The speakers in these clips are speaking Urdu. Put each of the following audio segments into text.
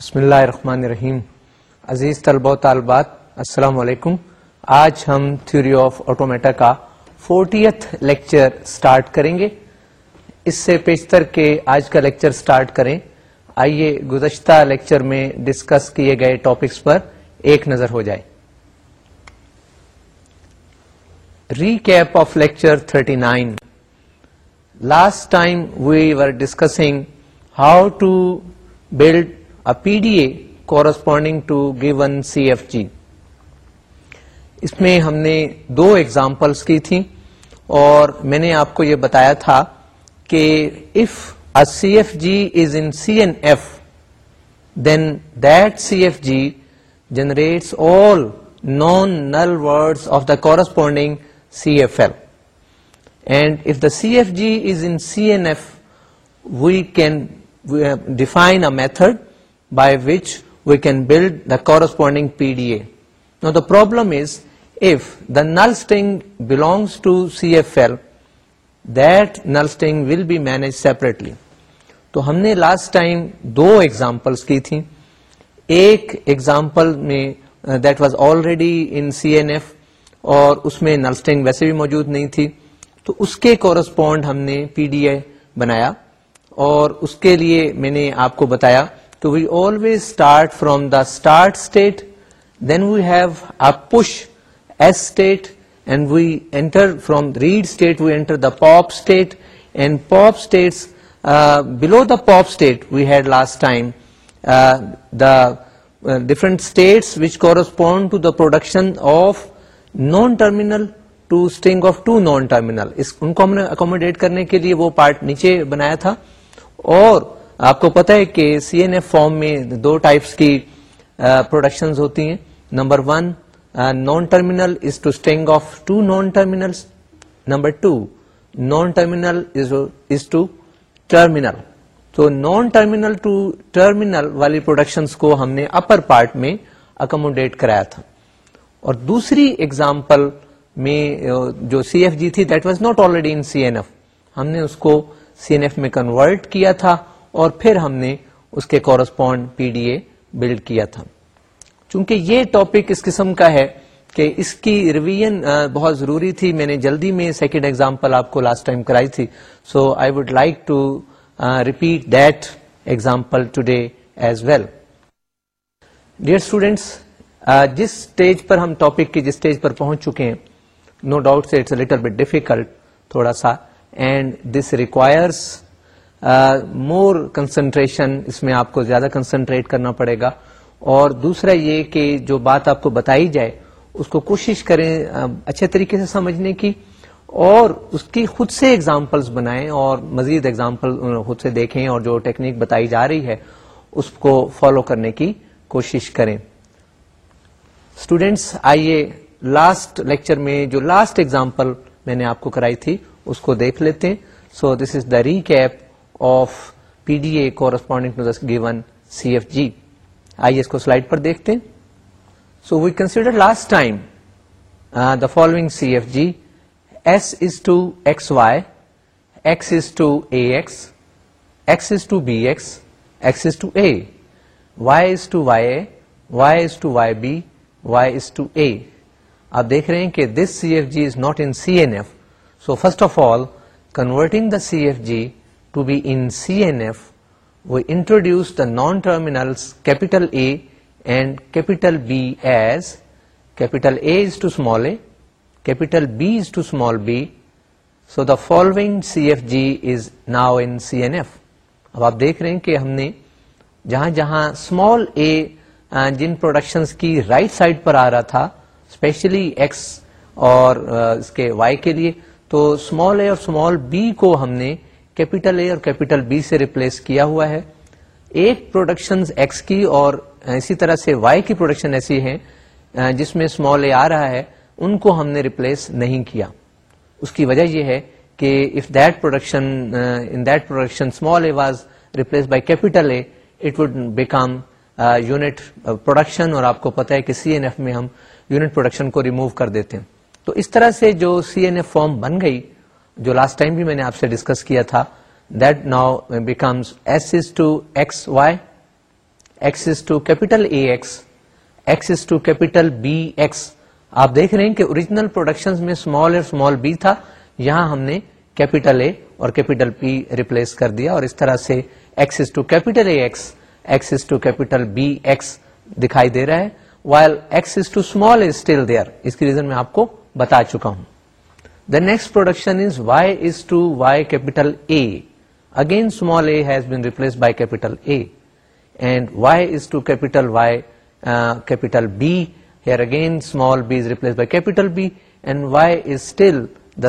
بسم اللہ الرحمن الرحیم عزیز طلبہ و طالبات السلام علیکم آج ہم تھیوری آف آٹومیٹا کا فورٹیتھ لیکچر سٹارٹ کریں گے اس سے پیشتر کے آج کا لیکچر سٹارٹ کریں آئیے گزشتہ لیکچر میں ڈسکس کیے گئے ٹاپکس پر ایک نظر ہو جائے recap of lecture thirty nine last time we were discussing how to build P D A corresponding to given C F G اس میں ہم نے دو ایگزامپلس کی تھیں اور میں نے آپ کو یہ بتایا تھا کہ if F G is in C N F then that C F G generates all non null word of the corresponding C F L and if the C F G is in C N F we can define a method by which we can build the corresponding P D A the problem belongs to C F L that نرسٹنگ will be manage separately تو ہم نے لاسٹ ٹائم دو ایگزامپل کی تھیں ایک ایگزامپل میں that was already in C N F اور اس میں نرسٹنگ ویسے بھی موجود نہیں تھی تو اس کے کورسپونڈ ہم نے پی ڈی اے بنایا اور اس کے لیے میں نے آپ کو بتایا تو we always start from the start state then we have a push S state and we enter from read state we enter the pop state and pop states below the pop state we had last time the different states which correspond to the production of non terminal to string of two non terminal ان کو ہم نے اکوموڈیٹ کرنے کے لیے وہ پارٹ نیچے بنایا تھا اور آپ کو پتا ہے کہ سی این ایف فارم میں دو ٹائپس کی پروڈکشن ہوتی ہیں number one non terminal is to string of two non terminal number two non terminal is to terminal تو نان ٹرمینل ٹو ٹرمینل والی پروڈکشنز کو ہم نے اپر پارٹ میں اکوموڈیٹ کرایا تھا اور دوسری ایگزامپل میں جو سی ایف جی تھی that was not already in C N F ہم نے اس کو سی این ایف میں کنورٹ کیا تھا اور پھر ہم نے اس کے correspond P D A build کیا تھا چونکہ یہ ٹاپک اس قسم کا ہے کہ اس کی ریویژن بہت ضروری تھی میں نے جلدی میں سیکنڈ ایگزامپل آپ کو لاسٹ ٹائم کرائی تھی so I would like to repeat that example today as well dear students جس اسٹیج پر ہم ٹاپک کے جس اسٹیج پر پہنچ چکے ہیں no doubt it's little bit difficult تھوڑا سا and this requires more uh, concentration اس میں آپ کو زیادہ کنسنٹریٹ کرنا پڑے گا اور دوسرا یہ کہ جو بات آپ کو بتائی جائے اس کو کوشش کریں uh, اچھے طریقے سے سمجھنے کی اور اس کی خود سے ایگزامپلس بنائیں اور مزید ایگزامپل خود سے دیکھیں اور جو ٹیکنیک بتائی جا رہی ہے اس کو فالو کرنے کی کوشش کریں اسٹوڈینٹس آئیے لاسٹ لیکچر میں جو لاسٹ ایگزامپل میں نے آپ کو کرائی تھی اس کو دیکھ لیتے ہیں سو دس از دا ری of P D A corresponding given C F G آئیے اس کو سلائڈ پر دیکھتے so we consider last time the following C F G S is to X X Y is to A X X is to B X X is to A Y is to Y A Y is to Y B Y is to A آپ دیکھ رہے ہیں کہ this C F G is not in C F so first of all converting the C F G to B in C F we introduce the non terminal capital A and capital B as capital A is to small A capital B is to small B so the following C F G is now in C F اب آپ دیکھ رہے ہیں کہ ہم نے جہاں جہاں اسمال اے جن پروڈکشن کی رائٹ سائڈ پر آ رہا تھا اسپیشلی ایکس اور اس کے وائی کے لیے تو اسمال اے اور اسمال بی کو ہم نے کیپیٹل اے اور کیپیٹل بی سے ریپلیس کیا ہوا ہے ایک پروڈکشن ایکس کی اور اسی طرح سے وائی کی پروڈکشن ایسی ہیں جس میں اسمال اے آ رہا ہے ان کو ہم نے ریپلیس نہیں کیا اس کی وجہ یہ ہے کہ if that production in that production small a was replace by capital A it would become unit production اور آپ کو پتا ہے کہ سی این ایف میں ہم یونٹ پروڈکشن کو ریموو کر دیتے ہیں تو اس طرح سے جو سی این ایف فارم بن گئی جو لاسٹ ٹائم بھی میں نے آپ سے ڈسکس کیا تھا that now becomes S is to X Y X is to capital A X X is to capital B X آپ دیکھ رہے ہیں کہ اوریجنل پروڈکشن میں اسمال اور اسمال بی تھا یہاں ہم نے کیپیٹل اے اور کیپیٹل پی ریپلس کر دیا اور اس طرح سے X is to capital A X X is to capital B X دکھائی دے رہا ہے while X is is to small still there اس کی ریزن میں آپ کو بتا چکا ہوں the next production is Y is to Y capital again smalls by کی Y is to capital Y capital B یاگی base by کی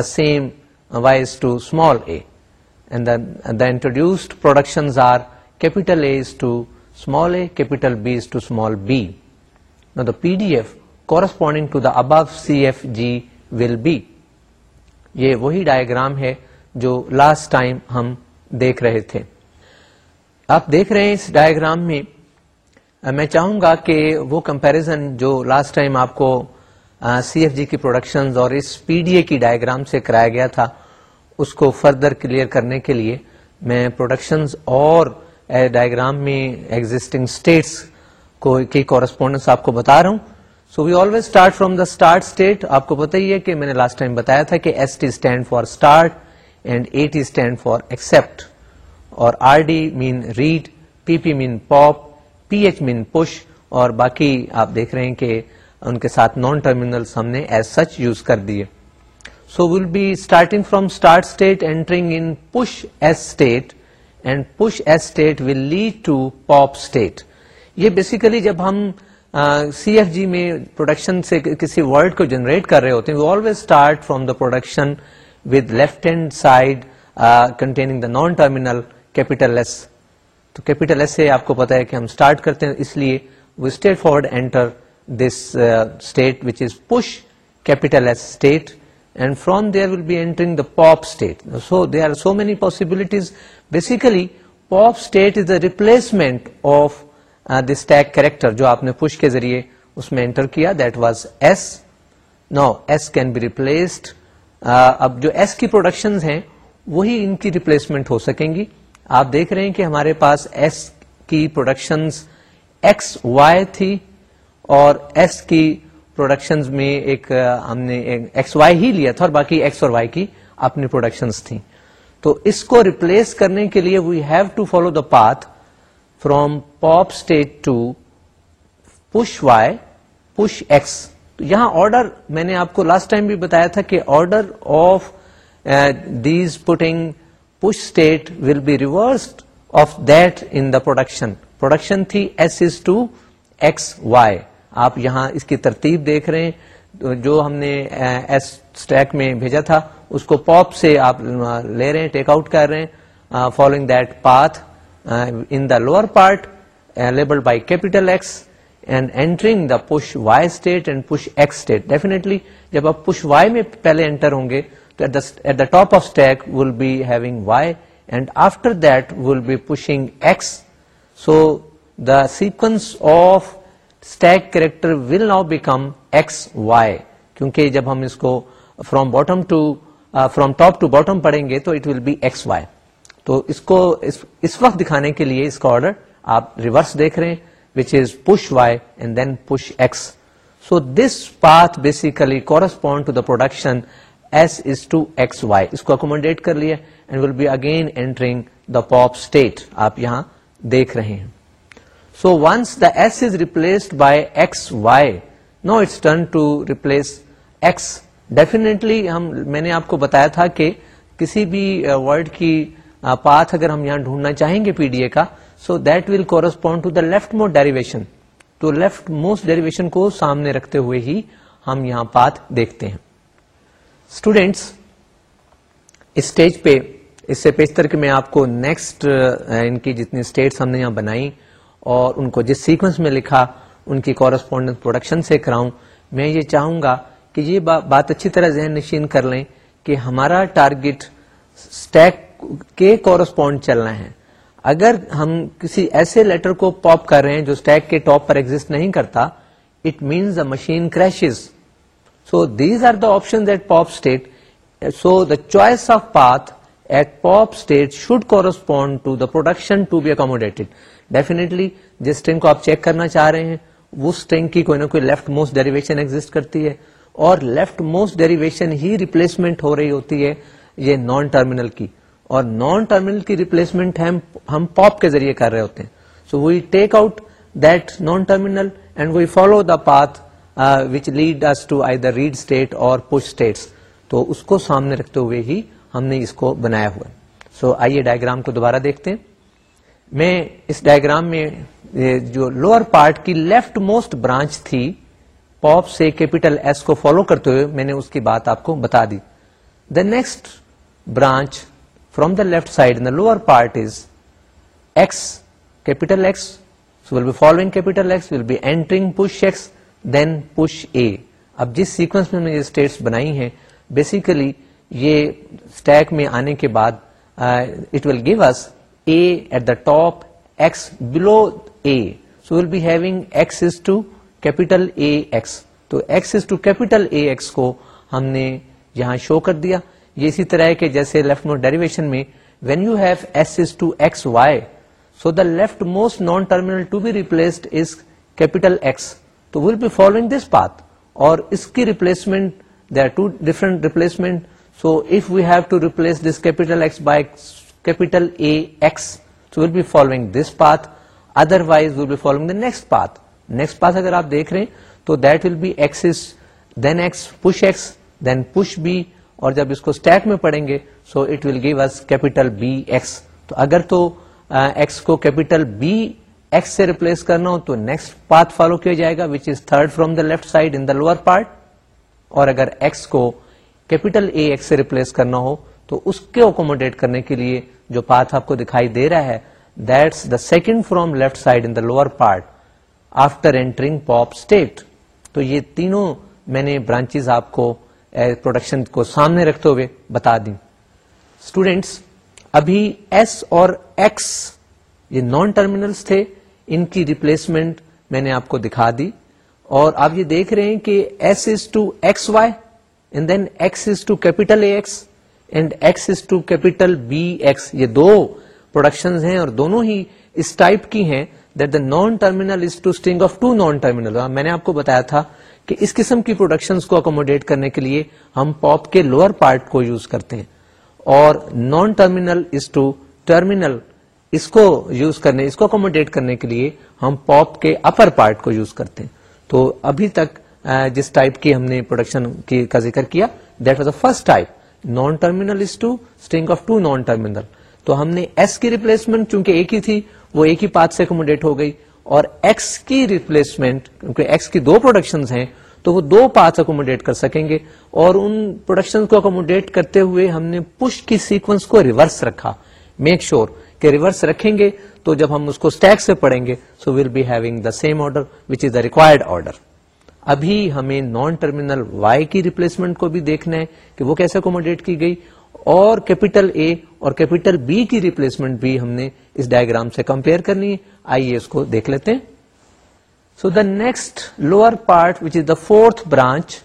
same Y is to small introduce productions are capital capital B is to small B P D F corresponding to داف C F G well B یہ وہی ڈائگرام ہے جو لاسٹ ٹائم ہم دیکھ رہے تھے آپ دیکھ رہے ہیں اس ڈائگرام میں میں چاہوں گا کہ وہ کمپیرزن جو لاسٹ ٹائم آپ کو سی ایف جی کی پروڈکشن اور اس پی ڈی اے کی ڈائگرام سے کرایا گیا تھا اس کو فردر کلیئر کرنے کے لیے میں پروڈکشنز اور ڈائگرام میں ایگزٹنگ اسٹیٹس کو کورسپونڈنس آپ کو بتا رہا ہوں so we always start from the start state آپ کو پتا ہی ہے کہ میں نے لاسٹ ٹائم بتایا تھا کہ S T stand for start and A T stand for accept اور R D mean read P P mean pop P H mean push اور باقی آپ دیکھ رہے ہیں کہ ان کے ساتھ نان ٹرمینل ہم نے ایز سچ یوز کر دیے so will be starting from start state entering in push S state and push S state will lead to pop state یہ بیسیکلی جب ہم سی ایف جی میں پروڈکشن سے کسی ورڈ کو جنریٹ کر رہے ہوتے ہیں always start the production with left hand side containing the non terminal capital S تو کیپیٹل ایس سے آپ کو پتا ہے کہ ہم اسٹارٹ کرتے ہیں اس لیے we state forward enter this state which is push capital S state and from there will be entering the pop state so they are so many possibilities basically pop state is the replacement of this tag character جو آپ نے پوش کے ذریعے اس میں انٹر کیا that was S no S can be replaced اب جو ایس کی پروڈکشن ہیں وہی ان کی ریپلیسمنٹ ہو سکیں گی آپ دیکھ رہے ہیں کہ ہمارے پاس ایس کی پروڈکشن ایکس وائی تھی اور ایس کی پروڈکشن میں ایک uh, ہم نے ایکس وائی ہی لیا تھا اور باقی ایکس اور وائی کی اپنی پروڈکشن تھیں تو اس کو ریپلیس کرنے کے لیے we have to follow the path from pop state to push Y push X یہاں آرڈر میں نے آپ کو لاسٹ ٹائم بھی بتایا تھا کہ order of these putting push state will be reversed of that in the production production تھی S is to X Y آپ یہاں اس کی ترتیب دیکھ رہے ہیں جو ہم نے ایس uh, اسٹیک میں بھیجا تھا اس کو پاپ سے آپ uh, لے رہے ہیں ٹیک آؤٹ کر رہے ہیں following that path in the lower part labelled by capital جب آپ پوش وائی میں پہلے انٹر ہوں گے تو sequence of stack character will now become X Y کیونکہ جب ہم اس کو from bottom to from top to bottom پڑھیں گے تو it will be S Y تو اس کو اس, اس وقت دکھانے کے لیے اس کا آرڈر آپ ریورس دیکھ رہے ہیں which is push Y and then push X so this path basically correspond to the production S is to X Y اس کو اکوموڈیٹ کر لیا and will be again entering the pop state آپ یہاں دیکھ رہے ہیں so once the S is replaced by X Y no it's turn to replace X definitely ہم میں نے آپ کو بتایا تھا کہ کسی بھی ورڈ uh, کی پاتھ اگر ہم یہاں ڈھونڈنا چاہیں گے پی ڈی اے کا so that will correspond to the left most derivation تو لیفٹ موسٹ ڈیریویشن کو سامنے رکھتے ہوئے ہی ہم یہاں پاتھ دیکھتے ہیں اسٹوڈینٹس اسٹیج پہ اس سے میں آپ کو نیکسٹ ان کی جتنی اسٹیٹس ہم نے یہاں بنائی اور ان کو جس سیکوینس میں لکھا ان کی کورسپونڈنس پروڈکشن سے کراؤں میں یہ چاہوں گا کہ یہ بات اچھی طرح ذہن نشین کر لیں کہ ہمارا ٹارگیٹ کے کورسپونڈ چلنا ہے اگر ہم کسی ایسے لیٹر کو پاپ کر رہے ہیں جو اسٹیک کے ٹاپ پر ایگزٹ نہیں کرتا it means the machine crashes so these are the option at pop state so the choice of path at pop state should correspond to the production to be accommodated definitely جس اسٹرنگ کو آپ چیک کرنا چاہ رہے ہیں وہ اسٹرنگ کی کوئی نہ کوئی لیفٹ موسٹ ڈیریویشن ایگزٹ کرتی ہے اور لیفٹ موسٹ ڈیریویشن ہی ریپلیسمنٹ ہو رہی ہوتی ہے یہ نان ٹرمینل کی اور نان ٹرمینل کی ریپلیسمنٹ ہم پاپ کے ذریعے کر رہے ہوتے ہیں so we take out that non terminal and we follow the path which lead us to I the read state اور تو اس کو سامنے رکھتے ہوئے ہی ہم نے اس کو بنایا ہوا سو آئیے ڈائگرام کو دوبارہ دیکھتے ہیں میں اس ڈائگرام میں جو لوور پارٹ کی لیفٹ موسٹ برانچ تھی پاپ سے کیپیٹل ایس کو فالو کرتے ہوئے میں نے اس کی بات آپ کو بتا دی the next branch from the left sider part is X capital basically یہ آنے کے بعد give us A the top X below A so will having X is to capital ہم نے یہاں شو کر دیا یہ اسی طرح ہے کہ جیسے لیفٹ موسٹ ڈیریویشن میں when you have S is to X Y so the left most non terminal to be replaced is capital X تو will be following this path اور اس کی replacement they are two different replacement so if we have to replace this capital capital X X by A so will be following this path otherwise will be following the next path next path اگر آپ دیکھ رہے ہیں تو that will be is then X push X then push B اور جب اس کو اسٹیک میں پڑھیں گے so it will give us capital B X تو اگر تو ایکس کو کیپیٹل بی ایکس سے ریپلیس کرنا ہو تو نیکسٹ پات فالو کیا جائے گا which is third the left side in the lower part اور اگر ایکس کو کیپیٹل اے ایکس سے ریپلیس کرنا ہو تو اس کے اکوموڈیٹ کرنے کے لیے جو پاتھ آپ کو دکھائی دے رہا ہے that's the second from left side in the lower part after entering pop state تو یہ تینوں میں نے برانچز آپ کو پروڈکشن کو سامنے رکھتے ہوئے بتا دیں اسٹوڈینٹس ابھی ایس اور ایکس یہ نان ٹرمینلس تھے ان کی ریپلیسمنٹ میں نے آپ کو دکھا دی اور آپ یہ دیکھ رہے ہیں کہ S is to X Y and then X is to capital A X X and is to capital B X یہ دو پروڈکشن ہیں اور دونوں ہی اس ٹائپ کی ہیں that the non terminal is to string of two non terminal میں نے آپ کو بتایا تھا کہ اس قسم کی پروڈکشن کو اکوموڈیٹ کرنے کے لیے ہم پاپ کے لوور پارٹ کو یوز کرتے ہیں اور نان ٹرمینل اس کو یوز کرنے اس کو اکوموڈیٹ کرنے کے لیے ہم پاپ کے اپر پارٹ کو یوز کرتے ہیں تو ابھی تک جس ٹائپ کی ہم نے پروڈکشن کا ذکر کیا that was the first type non terminal is to string of two non terminal تو ہم نے ایس کی ریپلیسمنٹ چونکہ ایک ہی تھی وہ ایک ہی پاتھ سے اکوموڈیٹ ہو گئی اور ایکس کی ریپلیسمنٹ کیونکہ ایکس کی دو پروڈکشن ہیں تو وہ دو پارٹس اکوموڈیٹ کر سکیں گے اور ان پروڈکشن کو اکوموڈیٹ کرتے ہوئے ہم نے پش کی سیکوینس کو ریورس رکھا میک شیور کہ ریورس رکھیں گے تو جب ہم اس کو اسٹیک سے پڑھیں گے so well having the same order which is the required order ابھی ہمیں نان ٹرمینل وائی کی ریپلیسمنٹ کو بھی دیکھنا ہے کہ وہ کیسے اکوموڈیٹ کی گئی اور کیپیٹل اے اور کیپیٹل بی کی ریپلیسمنٹ بھی ہم نے اس ڈائگرام سے کمپیئر کرنی ہے آئیے اس کو دیکھ لیتے so the next lower part which is the fourth branch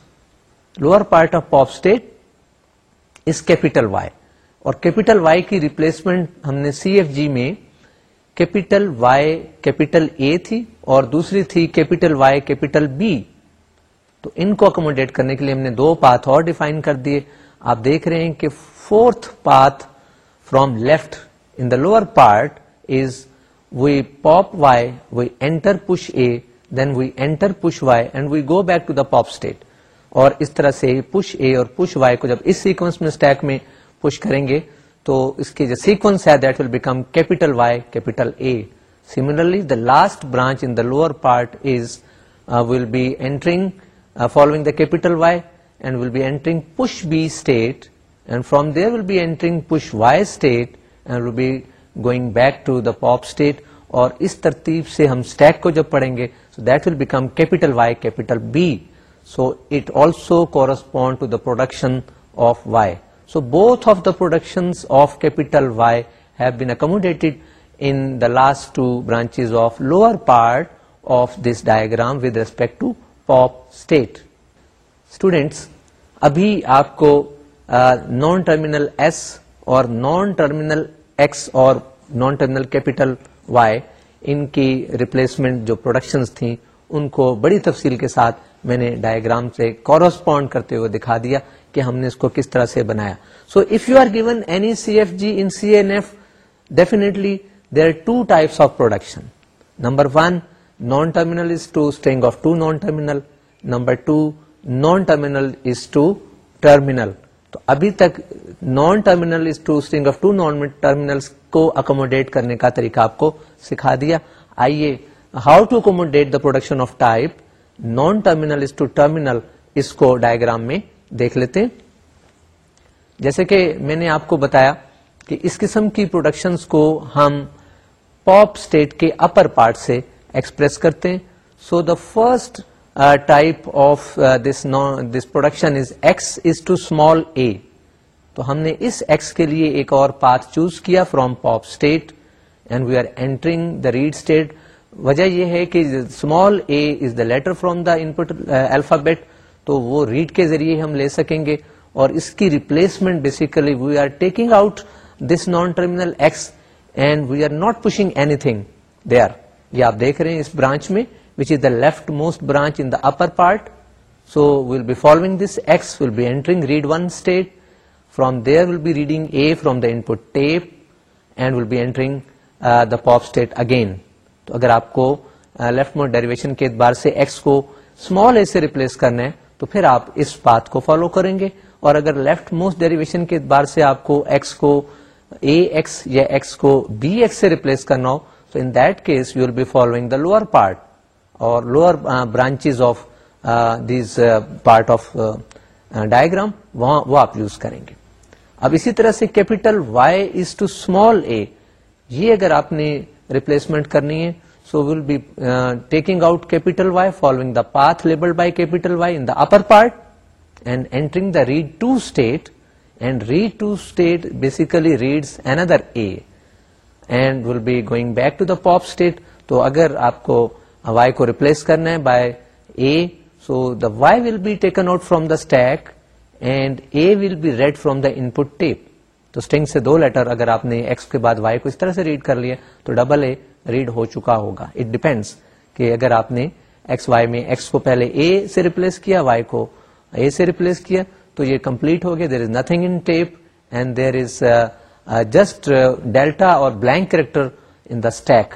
lower part of pop state is capital Y اور کیپیٹل وائی کی ریپلیسمنٹ ہم نے سی ایف جی میں کیپیٹل وائی کیپیٹل اے تھی اور دوسری تھی کیپیٹل وائی کیپیٹل بی تو ان کو اکوموڈیٹ کرنے کے لیے ہم نے دو پاتھ اور ڈیفائن کر دیے آپ دیکھ رہے ہیں کہ fourth path from left the y, part is we pop Y we enter push A then we go back to the pop state اور اس طرح سے پش اے اور پش وائی کو جب اس سیکوینس میں اسٹیک میں پش کریں گے تو اس کے جو سیکوینس ہے that will become capital capital Y A similarly the last branch in the lower part is will be entering following the capital Y and will be entering push B state and from there will be entering push Y state row be going back to the pop state اور اس ترتیب سے ہم اسٹیک کو جب پڑھیں گے so that will become capital Y capital B so it also correspond to the production of Y so both of the production of capital Y have been accommodated in the last two branch of lower part of this diagram with respect to pop state students ابھی آپ کو نان ٹرمینل ایس اور نان ٹرمینل ایکس اور نان ٹرمنل کیپیٹل وائی ان کی ریپلیسمنٹ جو پروڈکشنز تھیں ان کو بڑی تفصیل کے ساتھ میں نے ڈائیگرام سے کورسپونڈ کرتے ہوئے دکھا دیا کہ ہم نے اس کو کس طرح سے بنایا so if you are given any C F G in C N F definitely there are two types of production number one non terminal is to اسٹ of two non terminal number two non terminal is to terminal تو ابھی تک نان ٹرمینل ٹو نان کو اکوموڈیٹ کرنے کا طریقہ آپ کو سکھا دیا آئیے how to accommodate the production of type non terminal to terminal اس کو ڈائگرام میں دیکھ لیتے ہیں جیسے کہ میں نے آپ کو بتایا کہ اس قسم کی پروڈکشن کو ہم پاپ اسٹیٹ کے اپر پارٹ سے ایکسپریس کرتے ہیں so the first type of this this production is is X to small A تو ہم نے اس ایکس کے لیے ایک اور پاتھ چوز کیا from pop state and we are entering the read state وجہ یہ ہے کہ small A is the letter from the input alphabet تو وہ ریڈ کے ذریعے ہم لے سکیں گے اور اس کی replacement basically we are taking out this non terminal X and we are not pushing anything they are یہ آپ دیکھ رہے ہیں اس برانچ میں which is the which is the left most branch in be following this. X will be entering read will state. From there one be reading A from the input tape and the be entering uh, the pop state again. تو اگر آپ کو لیفٹ موسٹ ڈیریویشن کے اعتبار سے ایکس کو اسمال اے سے ریپلیس کرنا ہے تو پھر آپ اس پات کو فالو کریں گے اور اگر لیفٹ موسٹ ڈیریویشن کے اعتبار سے آپ کو ایکس کو اے ایکس یا ایکس کو بی ایکس سے ریپلیس کرنا ہو تو in case you will be following the lower part lower branches of these part of diagram وہاں وہ آپ یوز کریں گے اب اسی طرح سے capital Y is to small A یہ اگر آپ نے ریپلیسمنٹ کرنی ہے so will be taking out capital Y following the path label by capital Y in the upper part and entering the read two state and read two state basically reads an other A and will be going back to the pop state تو اگر آپ کو وائی کو ریپلس کرنا ہے by A so the Y will be taken out from the stack and A will be read from the input tape تو اسٹنگ سے دو لیٹر اگر آپ نے ایکس کے بعد وائی کو اس طرح سے ریڈ کر لیا تو ڈبل اے ریڈ ہو چکا ہوگا اٹ ڈیپینڈس کہ اگر آپ نے ایکس وائی میں ایکس کو پہلے اے سے کیا تو یہ کمپلیٹ ہو گیا there is nothing in tape and there is just delta اور blank character in the stack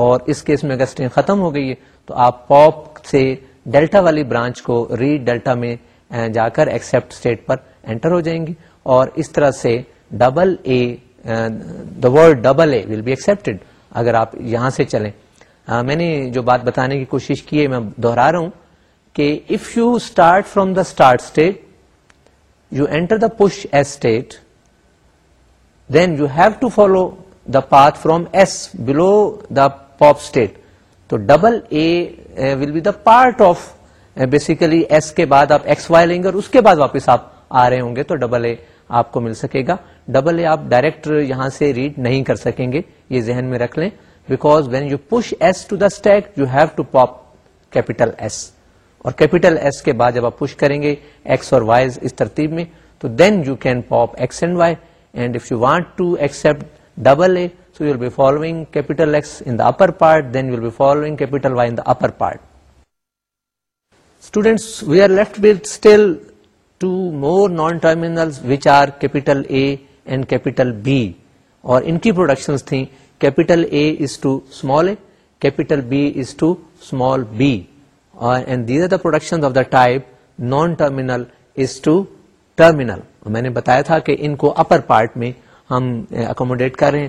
اور اس کیس میں اگر اسٹرنگ ختم ہو گئی ہے تو آپ پاپ سے ڈیلٹا والی برانچ کو ری ڈیلٹا میں جا کر ایکسپٹ اسٹیٹ پر انٹر ہو جائیں گے اور اس طرح سے double A the word double A will be اگر آپ یہاں سے چلیں میں نے جو بات بتانے کی کوشش کی ہے میں دوہرا رہا ہوں کہ if you start from the start state you enter the push S state then you have to follow the path from S below the pop state تو double A will be the part of basically S کے بعد آپ ایکس وائی لیں گے اور اس کے بعد واپس آپ آ رہے ہوں گے تو ڈبل اے آپ کو مل سکے گا ڈبل اے آپ ڈائریکٹ یہاں سے ریڈ نہیں کر سکیں گے یہ ذہن میں رکھ لیں because when you push S to the stack you have to pop capital S اور کیپیٹل ایس کے بعد جب آپ پوش کریں گے ایکس اور وائی اس ترتیب میں تو then you can pop X and Y and if you want to accept double A So you you will will be be following following capital capital X in in the the upper upper part, part. then Y Students, we are left with still two more non-terminals which are capital A and capital B. اور ان کی پروڈکشنز تھیں capital is to small capital B is to small these are the production terminal is to terminal میں نے بتایا تھا کہ ان کو اپر پارٹ میں ہم رہے ہیں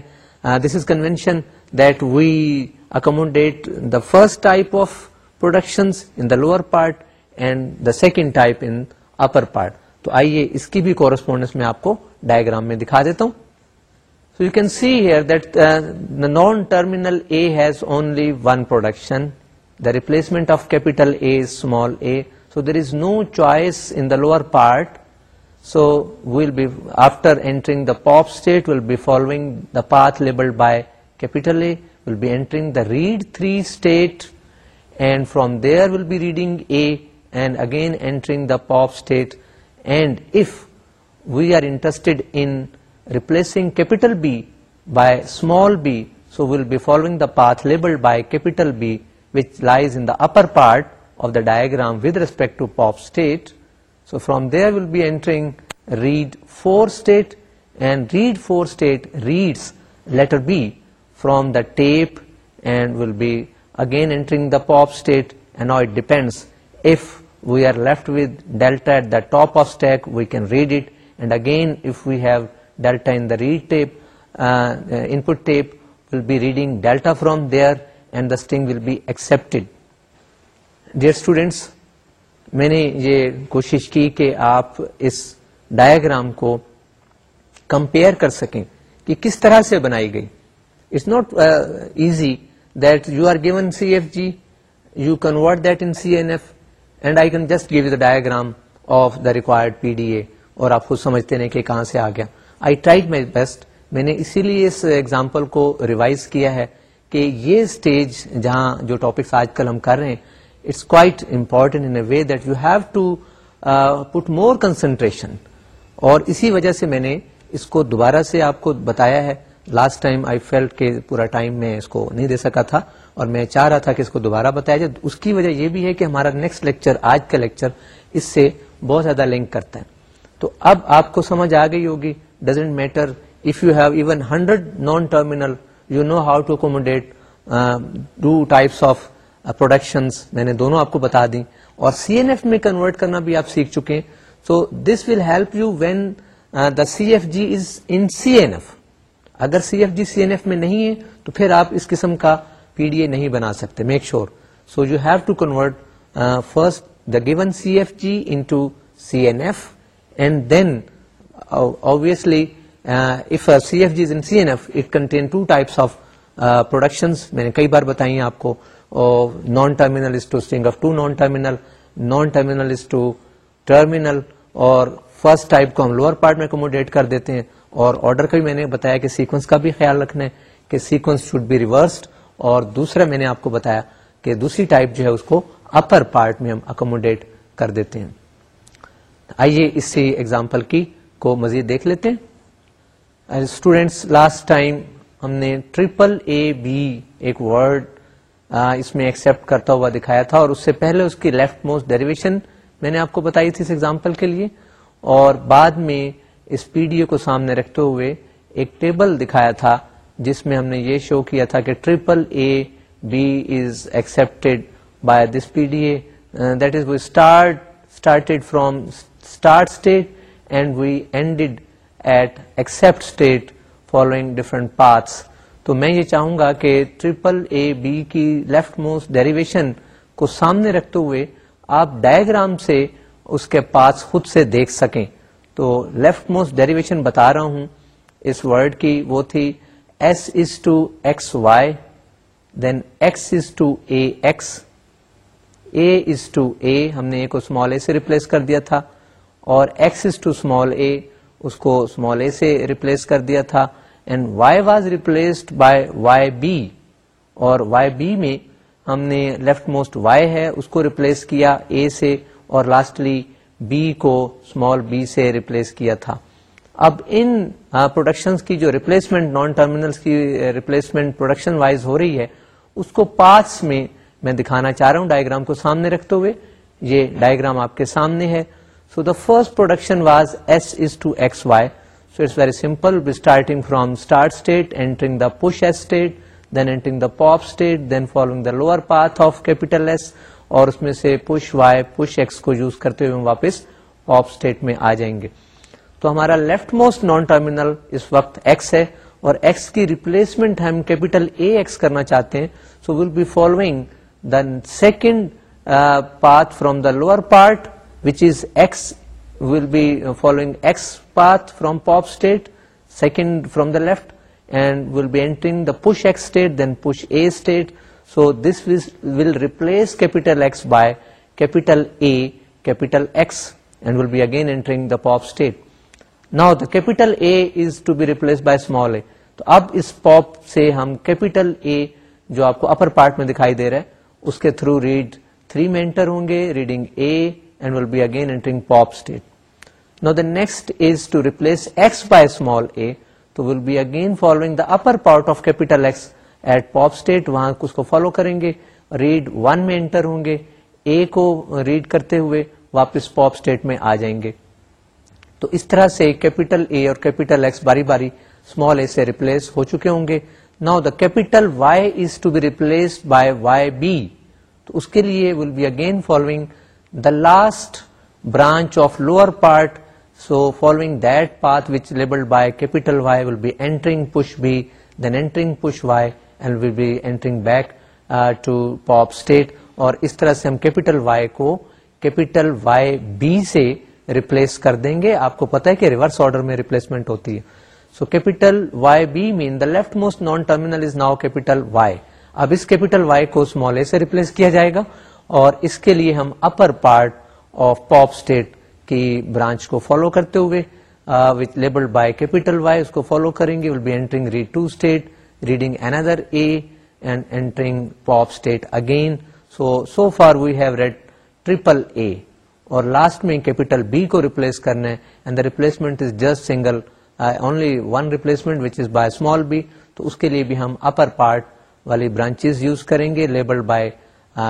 this is convention that we accommodate the first type of production in the lower part and the second type in upper part تو آئیے اس کی بھی کورسپونڈنس میں آپ کو ڈائگرام میں دکھا دیتا ہوں so you can see here that the non terminal A has only one production the replacement of capital A small A so there is no choice in the lower part So we'll be, after entering the pop state, we'll be following the path labeled by capital A. We'll be entering the read 3 state, and from there we'll be reading A and again entering the pop state. And if we are interested in replacing capital B by small b, so we'll be following the path labeled by capital B, which lies in the upper part of the diagram with respect to pop state. So from there we'll be entering read for state, and read for state reads letter B from the tape, and we'll be again entering the pop state. And now it depends, if we are left with delta at the top of stack we can read it, and again if we have delta in the read tape, uh, uh, input tape, will be reading delta from there, and the string will be accepted. Dear students, میں نے یہ کوشش کی کہ آپ اس ڈائگرام کو کمپیئر کر سکیں کہ کس طرح سے بنائی گئی it's not easy that you are given C F G you convert that in C N F and I can just give the diagram of the required P D A اور آپ خود سمجھتے نہیں کہ کہاں سے آ گیا آئی ٹرائی مائی بیسٹ میں نے اسی لیے اس ایگزامپل کو ریوائز کیا ہے کہ یہ اسٹیج جہاں جو ٹاپکس آج کل ہم کر رہے ہیں اور اسی وجہ سے میں نے اس کو دوبارہ سے آپ کو بتایا ہے لاسٹ ٹائم آئی پورا ٹائم میں اس کو نہیں دے سکا تھا اور میں چاہ رہا تھا کہ اس کو دوبارہ بتایا جائے اس کی وجہ یہ بھی ہے کہ ہمارا نیکسٹ لیکچر آج کا لیکچر اس سے بہت زیادہ لنک کرتا ہے تو اب آپ کو سمجھ آ گئی ہوگی doesn't matter if you have even hundred non terminal you know how to accommodate types of production میں نے دونوں آپ کو بتا دی اور سی ایف میں کنورٹ کرنا بھی آپ سیکھ چکے ہیں so this will help you when the C F G is in C F اگر C F G C F میں نہیں ہے تو پھر آپ اس قسم کا پی ڈی اے نہیں بنا سکتے make sure so you have to convert first the given C F G in C N F and then if C F G C F it contain two types of production میں نے کئی بار بتائی آپ کو نان ٹرمینل نان ٹرمینل اور فرسٹ ٹائپ کو ہم لوور پارٹ میں اکوموڈیٹ کر دیتے ہیں اور آرڈر کا بھی میں نے بتایا کہ سیکوینس کا بھی خیال رکھنا ہے کہ سیکوینس شوڈ بی ریورسڈ اور دوسرا میں نے آپ کو بتایا کہ دوسری ٹائپ جو ہے اس کو اپر پارٹ میں ہم اکوموڈیٹ کر دیتے ہیں آئیے اسی ایگزامپل کی کو مزید دیکھ لیتے ہیں اسٹوڈینٹس لاسٹ ٹائم ہم نے ٹریپل اے بی ایک ورڈ اس میں ایکسپٹ کرتا ہوا دکھایا تھا اور اس سے پہلے اس کی لیفٹ موسٹ ڈیریویشن میں نے آپ کو بتائی تھی اس ایگزامپل کے لیے اور بعد میں اس پی ڈی اے کو سامنے رکھتے ہوئے ایک ٹیبل دکھایا تھا جس میں ہم نے یہ شو کیا تھا کہ triple A B is accept by this P D A that is we start from start state and we ended at accept state following different parts تو میں یہ چاہوں گا کہ ٹریپل اے بی کی لیفٹ موسٹ ڈیریویشن کو سامنے رکھتے ہوئے آپ ڈائگرام سے اس کے پاس خود سے دیکھ سکیں تو لیفٹ موسٹ ڈیریویشن بتا رہا ہوں اس ورڈ کی وہ تھی S is to X Y then X is to A X A is to A ہم نے اسمال اے سے ریپلیس کر دیا تھا اور X is to small A اس کو اسمال اے سے ریپلیس کر دیا تھا وائی بی اور وائی ہے اس کو ریپلیس کیا اے سے اور لاسٹلی بی کو اسمال بی سے ریپلیس کیا تھا اب ان پروڈکشن کی جو ریپلیسمنٹ نان ٹرمنل کی ریپلیسمنٹ پروڈکشن وائز ہو رہی ہے اس کو پارٹس میں میں دکھانا چاہ رہا ہوں ڈائگرام کو سامنے رکھتے ہوئے یہ ڈائگرام آپ کے سامنے ہے so the first production was S is to X Y so it's very starting from start state entering the push state then entering the pop state then following the path of capital اس میں سے پش وائی پش ایکس کو یوز کرتے ہوئے ہم واپس آپ اسٹیٹ میں آ جائیں گے تو ہمارا لیفٹ موسٹ نان ٹرمینل اس وقت ایکس ہے اور ایکس کی ریپلیسمنٹ ہم کیپیٹل اے ایکس کرنا چاہتے ہیں so will be following the second path from the lower part which is X will be فالفٹ and will be ایٹر پٹلپٹل will be again entering the pop state نا capital is to be replace by small اب اس پاپ سے ہم کیپیٹل جو آپ کو اپر پارٹ میں دکھائی دے رہے ہیں اس کے تھرو ریڈ تھری میں اینٹر ہوں گے reading A and will be again entering pop state no the next is to replace X by small again following the upper part of capital follow کریں گے ریڈ ون میں اینٹر ہوں گے اے کو ریڈ کرتے ہوئے واپس پوپ اسٹیٹ میں آ جائیں گے تو اس طرح سے کیپیٹل اور کیپیٹل باری اسمال اے سے ریپلس ہو چکے ہوں گے no the capital Y is to be replace by Y B تو اس کے لیے will be again following the last branch of lower part so following that path which labeled by capital Y Y will will be be be entering entering entering push push then and back to pop state اور اس طرح سے ہم کیپیٹل وائی کو کیپیٹل وائی بی سے ریپلس کر دیں گے آپ کو پتا ہے کہ ریورس آرڈر میں ریپلیسمنٹ ہوتی ہے so capital Y B mean the left most non terminal is now capital Y اب اس کیپیٹل وائی کو اسمال اے سے ریپلیس کیا جائے گا اور اس کے لیے ہم upper part of pop state کی برانچ کو فالو کرتے ہوئے with label by capital Y اس کو فالو کریں گے will be entering read two state reading another A and entering pop state again so so far we have read triple A اور لاسٹ میں کیپیٹل بی کو ریپلیس کرنا ہے and the replacement is just single only one replacement which is by small B تو اس کے لیے بھی ہم اپر پارٹ والی برانچز یوز کریں گے label by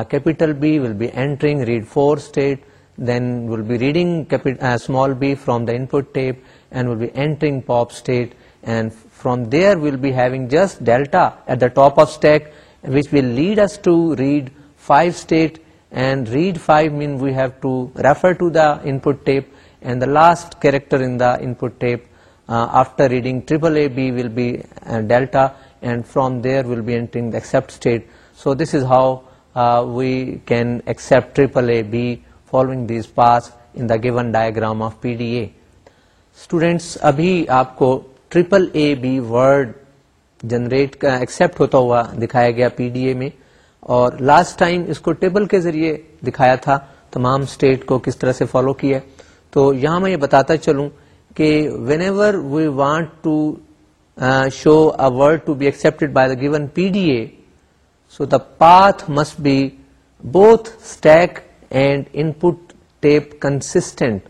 capital B will be entering read four state Then we'll be reading uh, small b from the input tape, and we'll be entering pop state, and from there we'll be having just delta at the top of stack, which will lead us to read 5 state, and read 5 means we have to refer to the input tape, and the last character in the input tape uh, after reading AAAB will be uh, delta, and from there we'll be entering the accept state. So this is how we can accept AAAB ابھی آپ ایکسپٹ ہوتا پی ڈی اے میں اور لاسٹ کے ذریعے دکھایا تھا تمام اسٹیٹ کو کس طرح سے فالو کیا تو یہاں میں یہ بتاتا چلوں کہ when we want to show word to be accept must be both and input tape constant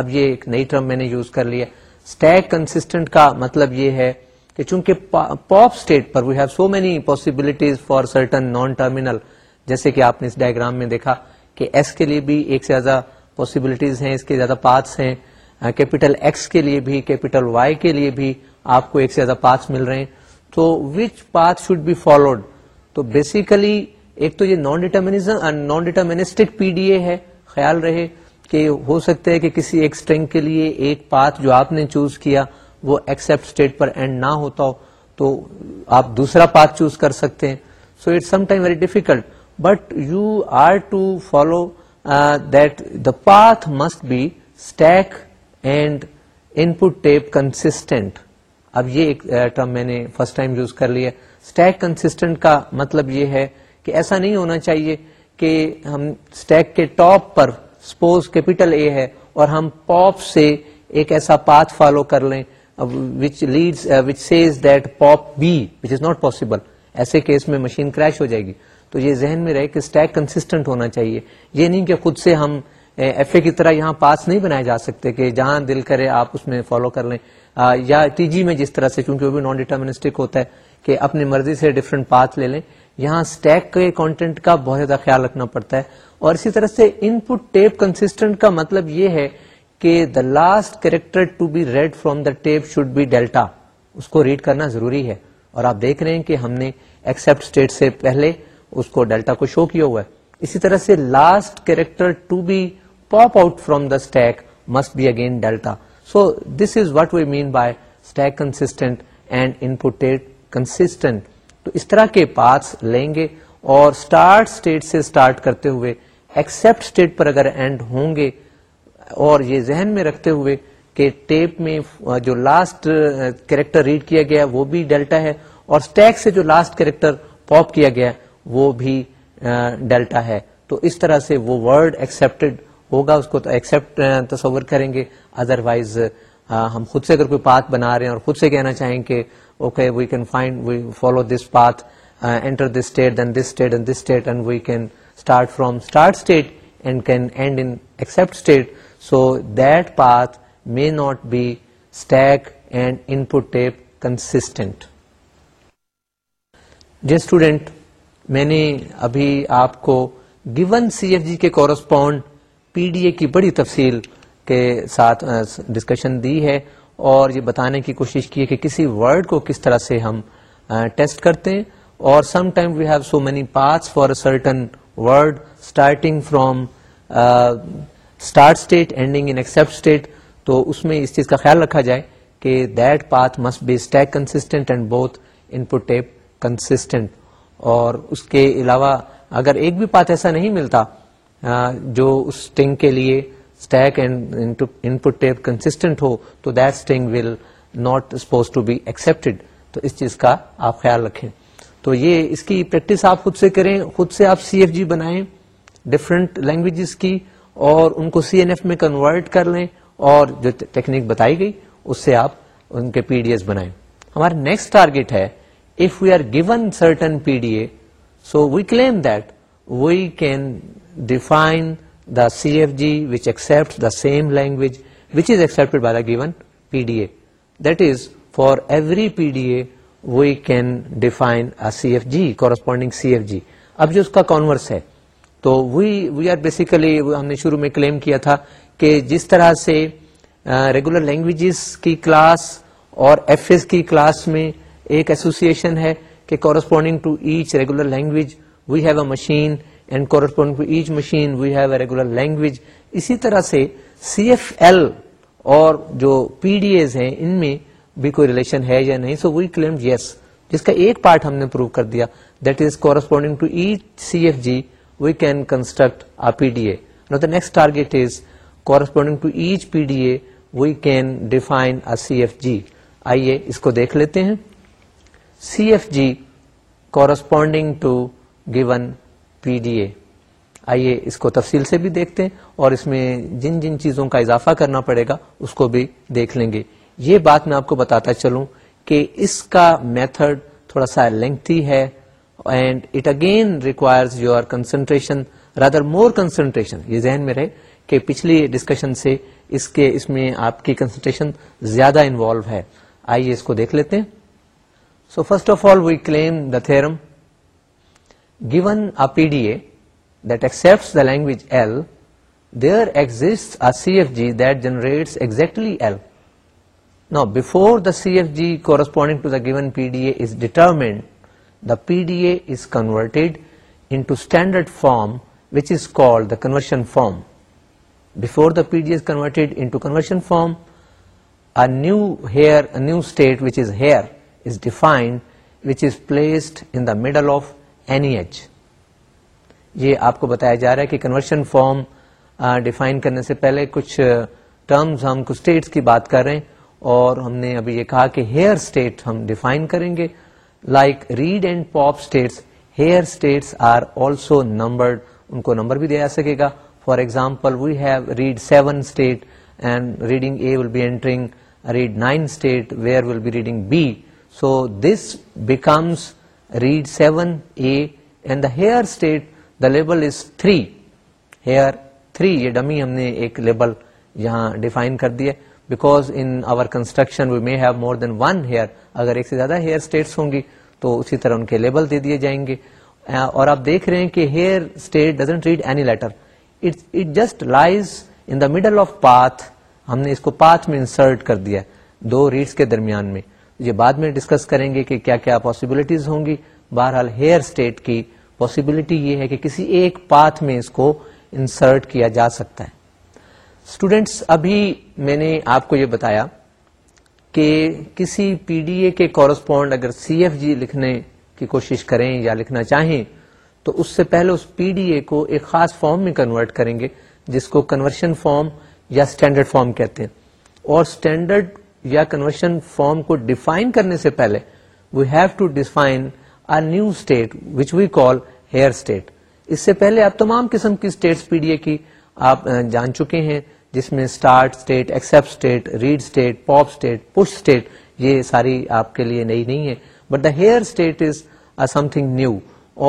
اب یہ ایک نئی ٹرم میں نے یوز کر لیا اسٹیک کنسٹینٹ کا مطلب یہ ہے کہ چونکہ pop state per we have so many possibilities for certain non terminal جیسے کہ آپ نے اس ڈائگرام میں دیکھا کہ ایس کے لیے بھی ایک سے زیادہ پاسبلٹیز ہیں اس کے زیادہ پارٹس ہیں کیپیٹل ایکس کے لیے بھی کیپیٹل وائی کے لیے بھی آپ کو ایک سے زیادہ پارٹس مل رہے ہیں تو which path should be followed تو بیسیکلی ایک تو یہ non determinism non deterministic P D A ہے خیال رہے کہ ہو سکتا ہے کہ کسی ایک اسٹرنگ کے لیے ایک پاتھ جو آپ نے چوز کیا وہ ایکسپٹ اسٹیٹ پر اینڈ نہ ہوتا ہو تو آپ دوسرا پاتھ چوز کر سکتے ہیں so it some time very difficult but you are to follow that the path must be stack and input tape constant اب یہ ایک ٹرم uh, میں نے فرسٹ ٹائم یوز کر لیا اسٹیک کنسٹینٹ کا مطلب یہ ہے کہ ایسا نہیں ہونا چاہیے کہ ہم اسٹیک کے ٹاپ پر سپوز کیپیٹل اے ہے اور ہم پاپ سے ایک ایسا پاتھ فالو کر لیں which which which says that pop B is not possible ایسے کیس میں مشین کریش ہو جائے گی تو یہ ذہن میں رہے کہ اسٹیک کنسسٹنٹ ہونا چاہیے یہ نہیں کہ خود سے ہم ایف uh, اے کی طرح یہاں پاس نہیں بنائے جا سکتے کہ جہاں دل کرے آپ اس میں فالو کر لیں uh, یا ٹی جی میں جس طرح سے چونکہ وہ بھی نان ڈیٹرمنسٹک ہوتا ہے کہ اپنی مرضی سے ڈفرنٹ پاتھ لے لیں یہاں کے کانٹینٹ کا بہت زیادہ خیال رکھنا پڑتا ہے اور اسی طرح سے ان پٹ ٹیپ کنسٹنٹ کا مطلب یہ ہے کہ the last character to be read from the tape should be delta اس کو ریڈ کرنا ضروری ہے اور آپ دیکھ رہے ہیں کہ ہم نے ایکسپٹ اسٹیٹ سے پہلے اس کو ڈیلٹا کو شو کیا ہوا ہے اسی طرح سے last character to be pop out from the stack must be again delta so this is what we mean by stack constant and input constant تو اس طرح کے پاتھس لیں گے اور سے کرتے ہوئے ایکسپٹ پر اگر اینڈ ہوں گے اور یہ ذہن میں رکھتے ہوئے کہ ٹیپ میں جو لاسٹ کریکٹر ریڈ کیا گیا وہ بھی ڈیلٹا ہے اور سے جو لاسٹ کریکٹر پاپ کیا گیا وہ بھی ڈیلٹا ہے تو اس طرح سے وہ ورڈ ایکسپٹڈ ہوگا اس کو ایکسپٹ تصور کریں گے ادر وائز ہم خود سے اگر کوئی پات بنا رہے ہیں اور خود سے کہنا چاہیں کہ okay we can find we follow this path and this state this state we can start from start state and can end accept state so that path may not be stack and input consistent جی اسٹوڈینٹ میں نے ابھی آپ کو گیون سی ایف جی کے کورسپونڈ پی ڈی اے کی بڑی تفصیل کے ساتھ ڈسکشن دی ہے اور یہ بتانے کی کوشش کی ہے کہ کسی ورڈ کو کس طرح سے ہم ٹیسٹ کرتے ہیں اور some time we have so many parts for a certain word starting from start state ending in accept state تو اس میں اس چیز کا خیال رکھا جائے کہ that path must be stack consistent and both input constant اور اس کے علاوہ اگر ایک بھی پاتھ ایسا نہیں ملتا جو اس ٹنگ کے لیے ان پنسٹینٹ ہو تو that will not suppose to be accept تو اس چیز کا آپ خیال رکھیں تو یہ اس کی پریکٹس آپ خود سے کریں خود سے آپ سی ایف جی بنائیں ڈفرنٹ لینگویجز کی اور ان کو سی این ایف میں کنورٹ کر لیں اور جو ٹیکنیک بتائی گئی اس سے آپ ان کے پی ڈی ایس بنائیں ہمارا نیکسٹ ٹارگیٹ ہے if we are given certain P D A so we claim that we can define C F G which accept the same language which is accepted it is for every P D A we can define corresponding C F G اب جو اس کا کانورس ہے تو وی وی آر بیسیکلی ہم نے شروع میں کلیم کیا تھا کہ جس طرح سے ریگولر uh, لینگویجز کی کلاس اور ایف ایس کی کلاس میں ایک ایسوسیشن ہے کہ corresponding to each regular language we have a machine and corresponding to each machine we have a regular language اسی طرح سے سی ایف ایل اور جو پی ڈی ایز ہیں ان میں بھی کوئی ریلیشن ہے یا نہیں سو وی یس جس کا ایک پارٹ ہم نے پروو کر دیا that is corresponding to each C F G we can construct P D A now the next target is corresponding to each P D A we can define C F G آئیے اس کو دیکھ لیتے ہیں C F G corresponding to given P D A آئیے اس کو تفصیل سے بھی دیکھتے ہیں اور اس میں جن جن چیزوں کا اضافہ کرنا پڑے گا اس کو بھی دیکھ لیں گے یہ بات میں آپ کو بتاتا چلوں کہ اس کا میتھڈ تھوڑا سا لینتھی ہے and it again requires your concentration rather more concentration یہ ذہن میں رہے کہ پچھلی ڈسکشن سے اس اس کے میں آپ کی کنسنٹریشن زیادہ انوالو ہے آئیے اس کو دیکھ لیتے ہیں so first of all we claim the theorem given a P D at accept the language L there exists generate exactly C F G corresponding the P Ds convert standard form which is call form بفوریڈن form new state defined which is place middle of any each e یہ آپ کو بتایا جا رہا ہے کہ کنورشن فارم ڈیفائن کرنے سے پہلے کچھ ٹرمز ہم کچھ اسٹیٹس کی بات کر رہے ہیں اور ہم نے ابھی یہ کہا کہ ہیئر اسٹیٹ ہم ڈیفائن کریں گے like read and pop states are also numbered ان کو نمبر بھی دیا جا سکے گا for example we have read seven state and reading a will be entering read nine state where will be reading B so this becomes read and the here state the label is 3 here 3 یہ ڈمی ہم نے ایک لیبل یہاں ڈیفائن کر دیا ون ہیئر اگر ایک سے زیادہ ہیئر ہوں گی تو اسی طرح ان کے لیبل دے دیے جائیں گے uh, اور آپ دیکھ رہے ہیں کہ انسرٹ کر دیا دو ریڈس کے درمیان میں یہ بعد میں ڈسکس کریں گے کہ کیا کیا پاسبلٹیز ہوں گی بہرحال ہیئر اسٹیٹ کی پاسبلٹی یہ ہے کہ کسی ایک پاتھ میں اس کو انسرٹ کیا جا سکتا ہے اسٹوڈینٹس ابھی میں نے آپ کو یہ بتایا کہ کسی پی ڈی اے کے کورسپونڈ اگر سی ایف جی لکھنے کی کوشش کریں یا لکھنا چاہیں تو اس سے پہلے اس پی ڈی اے کو ایک خاص فارم میں کنورٹ کریں گے جس کو کنورشن فارم یا اسٹینڈرڈ فارم کہتے ہیں اور اسٹینڈرڈ یا کنورشن فارم کو ڈیفائن کرنے سے پہلے we have to define a new state which we call here state اس سے پہلے آپ تمام قسم کی اسٹیٹس پی ڈی اے کی آپ جان چکے ہیں جس میں start state accept state read state pop state push state یہ ساری آپ کے لیے نئی نہیں ہے but the here state is something new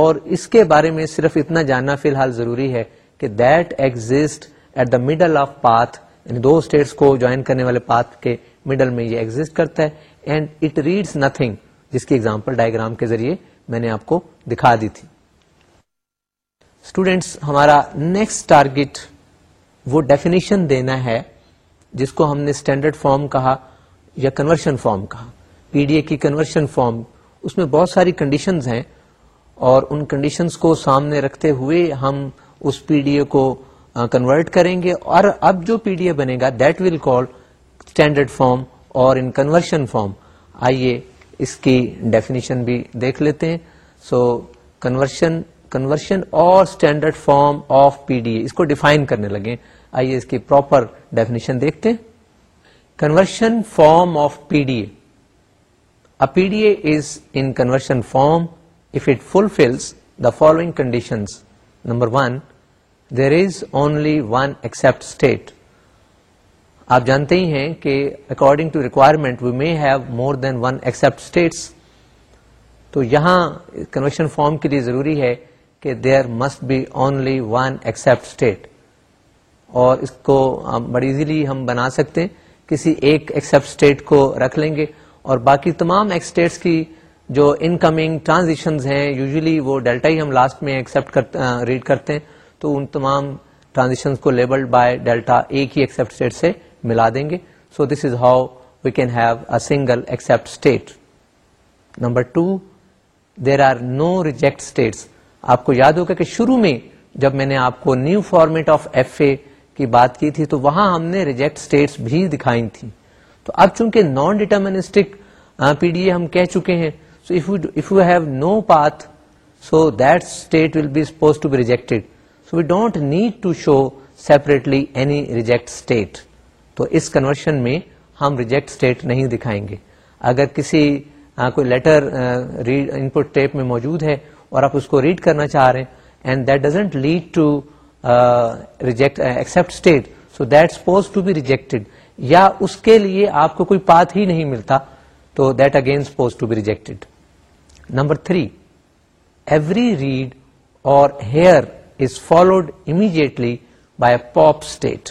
اور اس کے بارے میں صرف اتنا جاننا فی الحال ضروری ہے کہ that exit at the middle of path do states کو جوائن کرنے والے پاتھ کے مڈل میں یہ ایگزٹ کرتا ہے اینڈ اٹ ریڈس نتنگ جس کی ایگزامپل ڈائگرام کے ذریعے میں نے آپ کو دکھا دی تھی اسٹوڈینٹس ہمارا نیکسٹ ٹارگیٹ وہ ڈیفینیشن دینا ہے جس کو ہم نے اسٹینڈرڈ فارم کہا یا کنورشن فارم کہا پی ڈی اے کی کنورشن فارم اس میں بہت ساری کنڈیشنز ہیں اور ان کنڈیشنز کو سامنے رکھتے ہوئے ہم اس پی ڈی اے کو کنورٹ کریں گے اور اب جو پی ڈی اے بنے گا that will call standard form اور ان کنورشن فارم آئیے اس کی ڈیفینیشن بھی دیکھ لیتے ہیں سو کنورشن کنورشن اور standard form of P D اس کو ڈیفائن کرنے لگے آئیے اس کی پراپر ڈیفینیشن دیکھتے ہیں conversion form of P D A P D A is in conversion form if it fulfils the following condition number one there is only one accept state آپ جانتے ہی ہیں کہ according to requirement we may have more than one accept states تو یہاں کنویشن فارم کے لیے ضروری ہے کہ there must be only one accept state اور اس کو بڑی ایزیلی ہم بنا سکتے ہیں کسی ایک ایکسپٹ اسٹیٹ کو رکھ لیں گے اور باقی تمام ایکسٹیٹس کی جو انکمنگ ٹرانزیشنز ہیں یوزلی وہ ڈیلٹا ہی ہم لاسٹ میں ایکسپٹ ریڈ کرتے ہیں تو ان تمام ٹرانزیشنز کو لیبلڈ بائی ڈیلٹا ایک ہی ایکسپٹ اسٹیٹ سے ملا دیں گے so this is how we can have a single accept state number two there are no reject states آپ کو یاد ہوگا کہ شروع میں جب میں نے آپ کو new format of F A کی بات کی تھی تو وہاں ہم نے ریجیکٹ اسٹیٹس بھی دکھائی تھی تو اب چونکہ non deterministic P D A ہم کہہ چکے ہیں so if you have no path so that state will be suppose to be rejected so we don't need to show separately any reject state تو اس کنورشن میں ہم ریجیکٹ اسٹیٹ نہیں دکھائیں گے اگر کسی کوئی letter read input tape میں موجود ہے اور آپ اس کو ریڈ کرنا چاہ رہے ہیں and that doesn't lead to reject accept state so that suppose to be rejected یا اس کے لیے آپ کو کوئی پات ہی نہیں ملتا تو that again suppose to be rejected number three every read or here is followed immediately by a pop state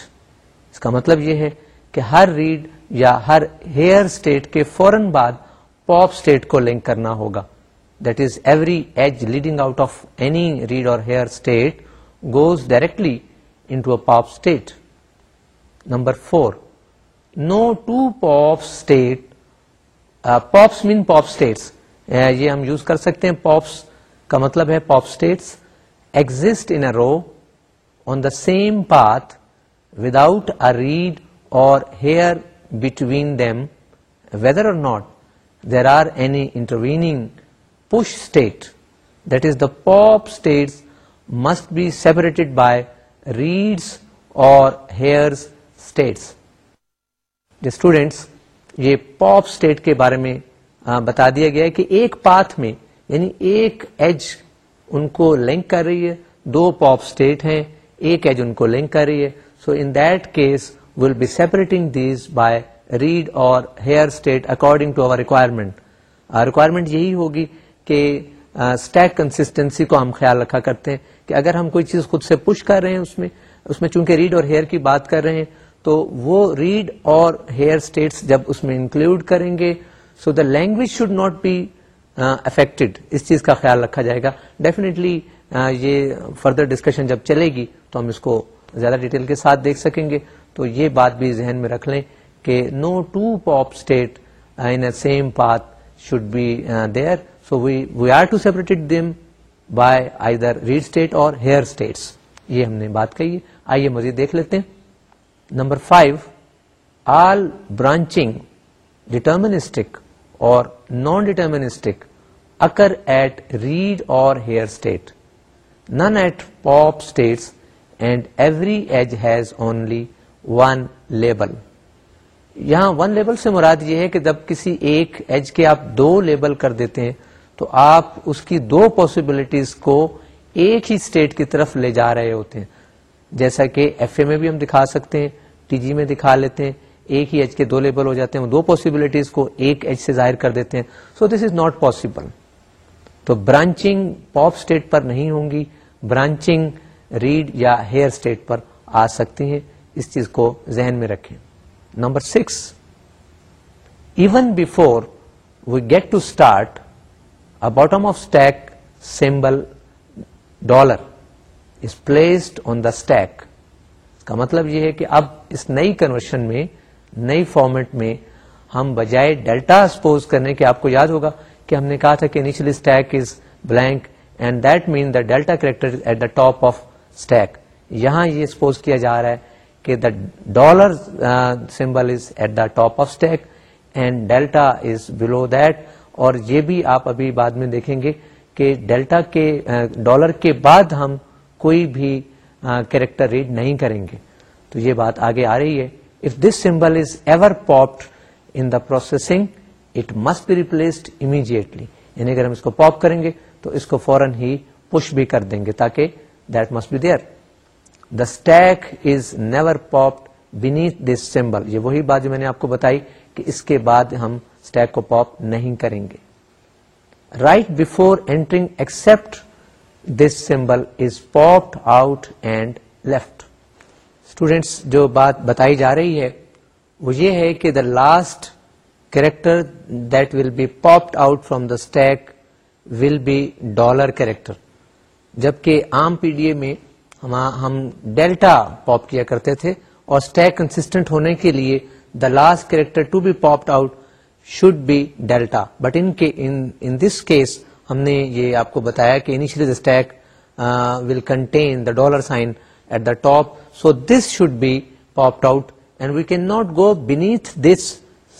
اس کا مطلب یہ ہے کہ ہر ریڈ یا ہر ہیئر اسٹیٹ کے فورن بعد پاپ اسٹیٹ کو لنک کرنا ہوگا that is every edge leading out of any read or here state goes directly state number four no to pop state pops mean pop states یہ ہم یوز کر سکتے ہیں پاپس کا مطلب ہے pop states exit in row on the same path without a read or here between them whether or not there are an intervening push state that is the pop states must be separated by reads or here states students یہ پاپ اسٹیٹ کے بارے میں بتا دیا گیا کہ ایک پاٹ میں یعنی ایک ایج ان کو لنک کر رہی ہے دو پاپ اسٹیٹ ہیں ایک ایج ان کو لنک کر رہی ہے so in that case will be separating these by read or here state according to our requirement requirement یہی ہوگی کہ اسٹیک کنسسٹینسی کو ہم خیال رکھا کرتے ہیں کہ اگر ہم کوئی چیز خود سے پش کر رہے ہیں اس میں اس میں چونکہ ریڈ اور ہیئر کی بات کر رہے ہیں تو وہ ریڈ اور ہیئر اسٹیٹس جب اس میں انکلوڈ کریں گے so the language should not be affected اس چیز کا خیال رکھا جائے گا ڈیفینےٹلی یہ فردر ڈسکشن جب چلے گی تو ہم اس کو زیادہ ڈیٹیل کے ساتھ دیکھ سکیں گے تو یہ بات بھی ذہن میں رکھ لیں کہ no two pop state in same should be there so we are to separate them by the read state or here states یہ ہم نے بات کہی آئیے مزید دیکھ لیتے ہیں number five all branching deterministic or non deterministic occur at read or here state none at pop states and every edge has only one label یہاں ون لیبل سے مراد یہ ہے کہ جب کسی ایک ایج کے آپ دو لیبل کر دیتے ہیں تو آپ اس کی دو پاسبلٹیز کو ایک ہی اسٹیٹ کی طرف لے جا رہے ہوتے ہیں جیسا کہ ایف اے میں بھی ہم دکھا سکتے ہیں ٹی جی میں دکھا لیتے ہیں ایک ہی ایج کے دو لیبل ہو جاتے ہیں دو پاسبلٹیز کو ایک ایج سے ظاہر کر دیتے ہیں so this is not possible تو برانچنگ پاپ اسٹیٹ پر نہیں ہوں گی برانچنگ ریڈ یا ہیئر اسٹیٹ پر آ سکتے ہیں اس چیز کو ذہن میں رکھیں number six even before we get to start a bottom of stack symbol dollar is placed on the stack کا مطلب یہ ہے کہ اب اس نئی کنورشن میں نئی فارمیٹ میں ہم بجائے ڈیلٹا سپوز کرنے کے آپ کو یاد ہوگا کہ ہم نے کہا تھا کہ initially stack is blank and that mean the delta character at the top of stack یہاں یہ سپوز کیا جا رہا ہے کہ the dollar symbol is at the top of stack and delta is below that اور یہ بھی آپ ابھی بعد میں دیکھیں گے کہ ڈیلٹا کے ڈالر uh, کے بعد ہم کوئی بھی کیریکٹر uh, ریڈ نہیں کریں گے تو یہ بات آگے آ رہی ہے if this symbol is ever popped in the processing it must be replaced immediately یعنی اگر ہم اس کو پاپ کریں گے تو اس کو فوراً ہی پش بھی کر دیں گے تاکہ the stack is never popped beneath this symbol یہ وہی بات جو میں نے آپ کو بتائی کہ اس کے بعد ہم اسٹیک کو پاپ نہیں کریں گے right before entering accept this symbol is popped out and left students جو بات بتائی جا رہی ہے وہ یہ ہے کہ the last character that will be popped out from the stack will be dollar character جبکہ عام پی ڈی اے میں ہم ڈیلٹا پاپ کیا کرتے تھے اور اسٹیک کنسٹنٹ ہونے کے لیے the last character to be pop out should be delta but in کے ان دس کیس ہم نے یہ آپ کو بتایا کہ the stack will contain the dollar sign at the top so this should be popped out and we can not go beneath this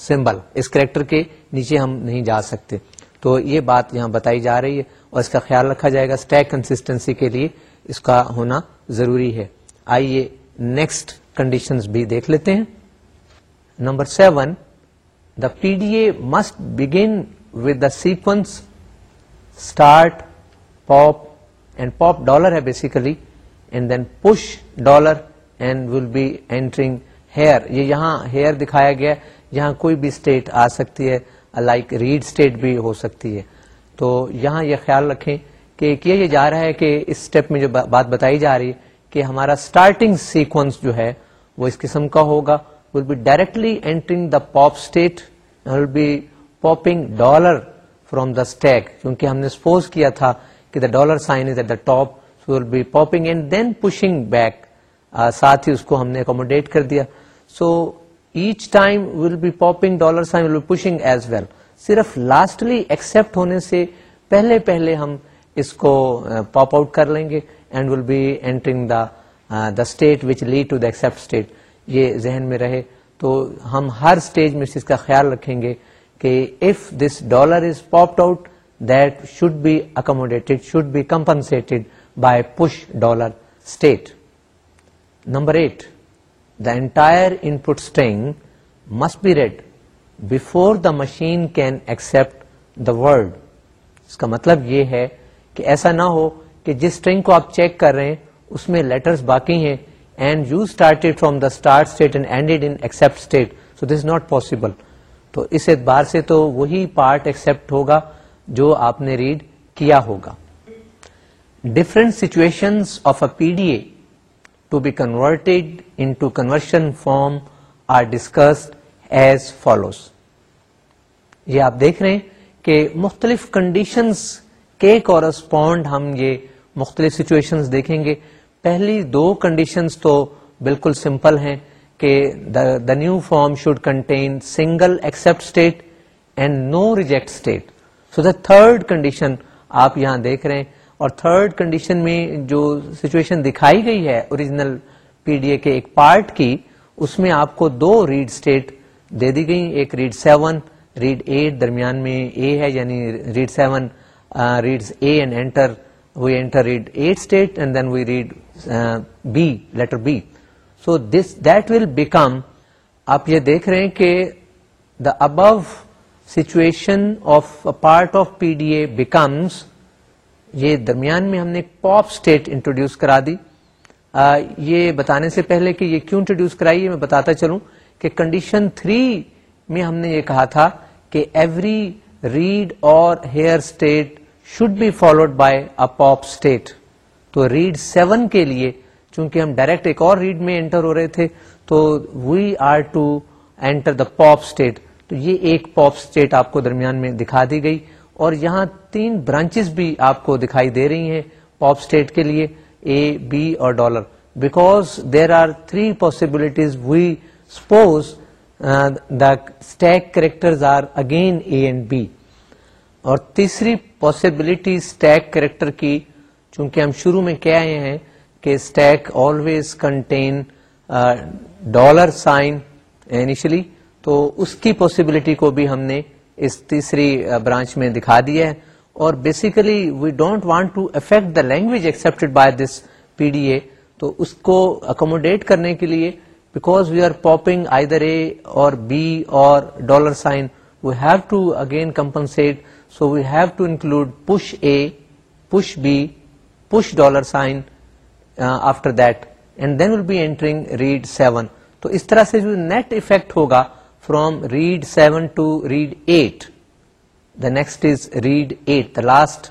symbol us character کے نیچے ہم نہیں جا سکتے تو یہ بات یہاں بتائی جا رہی ہے اور اس کا خیال رکھا جائے گا اسٹیک کنسٹینسی کے لیے اس کا ہونا ضروری ہے آئیے نیکسٹ کنڈیشن بھی دیکھ لیتے ہیں number seven the P D A must begin with the sequence start pop and pop dollar ہے basically and then push dollar and will be entering here یہاں ہیئر دکھایا گیا یہاں کوئی بھی اسٹیٹ آ سکتی ہے لائک ریڈ اسٹیٹ بھی ہو سکتی ہے تو یہاں یہ خیال رکھیں کہ کیا یہ جا رہا ہے کہ اس اسٹیپ میں جو بات بتائی جا رہی ہے کہ ہمارا اسٹارٹنگ سیکوینس جو ہے وہ اس قسم کا ہوگا will be directly entering the pop state will be popping dollar from the stack کیونکہ ہم نے سپوز کیا تھا کہ the dollar sign is at the top will be popping and then pushing back ساتھ ہی اس کو ہم نے اکوموڈیٹ کر دیا so each time will be popping dollar sign will be pushing as well صرف لاسٹلی ایکسپٹ ہونے سے پہلے پہلے ہم اس کو پاپ آؤٹ کر لیں گے and will be entering the the state which lead to the accept state یہ ذہن میں رہے تو ہم ہر اسٹیج میں اس کا خیال رکھیں گے کہ if this dollar is popped out that should be accommodated should be compensated by push dollar state number eight the entire input string must be read before the machine can accept the word اس کا مطلب یہ ہے کہ ایسا نہ ہو کہ جس اسٹرنگ کو آپ چیک کر رہے ہیں اس میں لیٹرز باقی ہیں and you start from the start state state and ended in accept so this not possible تو اس اعتبار سے تو وہی پارٹ ایکسپٹ ہوگا جو آپ نے ریڈ کیا ہوگا different situation of a P D A to be converted into conversion form are discussed as follows یہ آپ دیکھ رہے ہیں کہ مختلف کنڈیشنز کے کورسپونڈ ہم یہ مختلف سچویشن دیکھیں گے پہلی دو کنڈیشنز تو بالکل سمپل ہیں کہ the the new form should contain single accept state and no reject state so the third condition آپ یہاں دیکھ رہے ہیں اور تھرڈ کنڈیشن میں جو سچویشن دکھائی گئی ہے اوریجنل پی ڈی اے کے ایک پارٹ کی اس میں آپ کو دو ریڈ اسٹیٹ دے دی گئی ایک ریڈ سیون ریڈ ایٹ درمیان میں اے ہے یعنی read seven reads a and enter read eight state and then we read b later b so this that will become آپ یہ دیکھ رہے ہیں کہ the above situation of part of P D A becomes یہ درمیان میں ہم نے پاپ اسٹیٹ انٹروڈیوس کرا دی یہ بتانے سے پہلے کہ یہ کیوں انٹروڈیوس ہے میں بتاتا چلوں کہ کنڈیشن تھری میں ہم نے یہ کہا تھا کہ ایوری ریڈ اور here state should be followed by a pop state تو ریڈ سیون کے لیے چونکہ ہم ڈائریکٹ ایک اور ریڈ میں انٹر ہو رہے تھے تو we are to enter the pop state تو یہ ایک پاپ اسٹیٹ آپ کو درمیان میں دکھا دی گئی اور یہاں تین برانچز بھی آپ کو دکھائی دے رہی ہیں پاپ اسٹیٹ کے لیے اے بی اور dollar because there are three possibilities we suppose uh, are again a and b اور تیسری پاسبلٹی اسٹیک کریکٹر کی چونکہ ہم شروع میں کہہ آئے ہیں کہ stack always contain dollar sign initially تو اس کی پاسبلٹی کو بھی ہم نے اس تیسری برانچ uh, میں دکھا دیا ہے اور basically we don't want to affect the language except by this P D A تو اس کو اکوموڈیٹ کرنے کے لیے because we are popping I در اور بی اور dollar sign we have to again compensate so we have to include push a P dollar sign after then then will be entering read seven تو اس طرح سے جو نیٹ افیکٹ ہوگا from read seven to read eight the next is read eight the last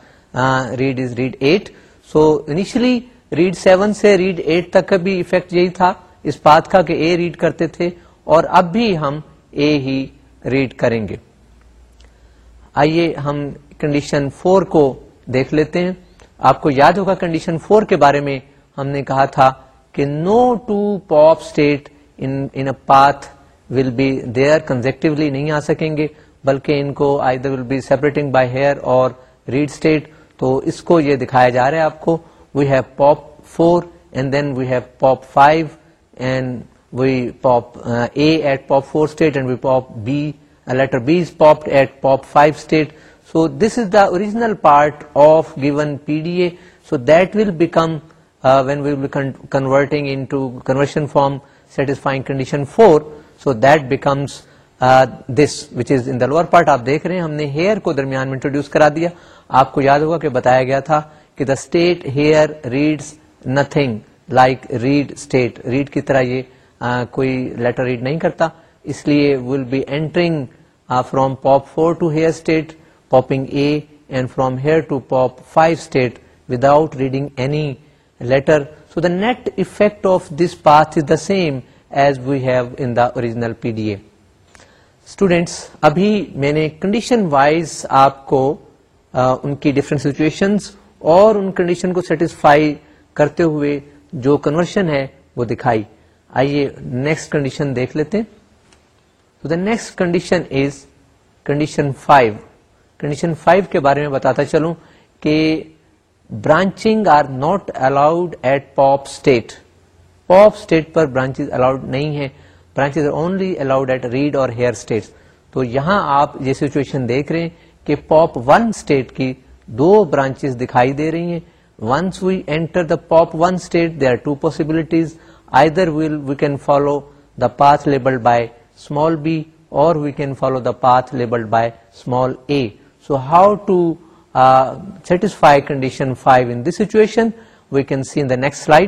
read is read eight so initially read seven سے ریڈ ایٹ تک کا بھی افیکٹ یہی تھا اس پاتھ کا کہ اے ریڈ کرتے تھے اور اب بھی ہم اے ہی ریڈ کریں گے آئیے ہم کنڈیشن فور کو دیکھ لیتے ہیں آپ کو یاد ہوگا کنڈیشن فور کے بارے میں ہم نے کہا تھا کہ no two pop state in path will be there consecutively نہیں آ سکیں گے بلکہ ان کو آئی بی سیپریٹنگ بائی ہیئر اور ریڈ اسٹیٹ تو اس کو یہ دکھایا جا رہا ہے آپ کو we have pop four and then we have pop five later but five state so this is the original part of given P D A so become when we'll converting form satisfying condition four so that becomes this which is in lower part آپ دیکھ رہے ہم نے ہیئر کو درمیان میں انٹروڈیوس کرا دیا آپ کو یاد ہوگا کہ بتایا گیا تھا کہ the state here reads nothing like read state read کی طرح یہ کوئی لیٹر ریڈ نہیں کرتا اس لیے will be entering from pop four to here state popping a and from here to pop five state without reading any letter so the net effect of this path is the same as we have in the original P D A students ابھی میں نے کنڈیشن وائز آپ کو آ, ان کی ڈفرینٹ سچویشن اور ان کنڈیشن کو سیٹسفائی کرتے ہوئے جو کنورشن ہے وہ دکھائی آئیے نیکسٹ کنڈیشن دیکھ لیتے تو the next condition condition condition is کے بارے میں بتاتا چلوں کہ branching are not allowed at pop state pop state per branches allowed نہیں ہے branches only allowed at read اور ہیئر اسٹیٹ تو یہاں آپ یہ سچویشن دیکھ رہے ہیں کہ پاپ ون اسٹیٹ کی دو برانچز دکھائی دے رہی ہیں once we enter the pop one state they are two possibilities either we can follow the path label b اور we can follow the path labelled by simplify condition five situation we can see this slide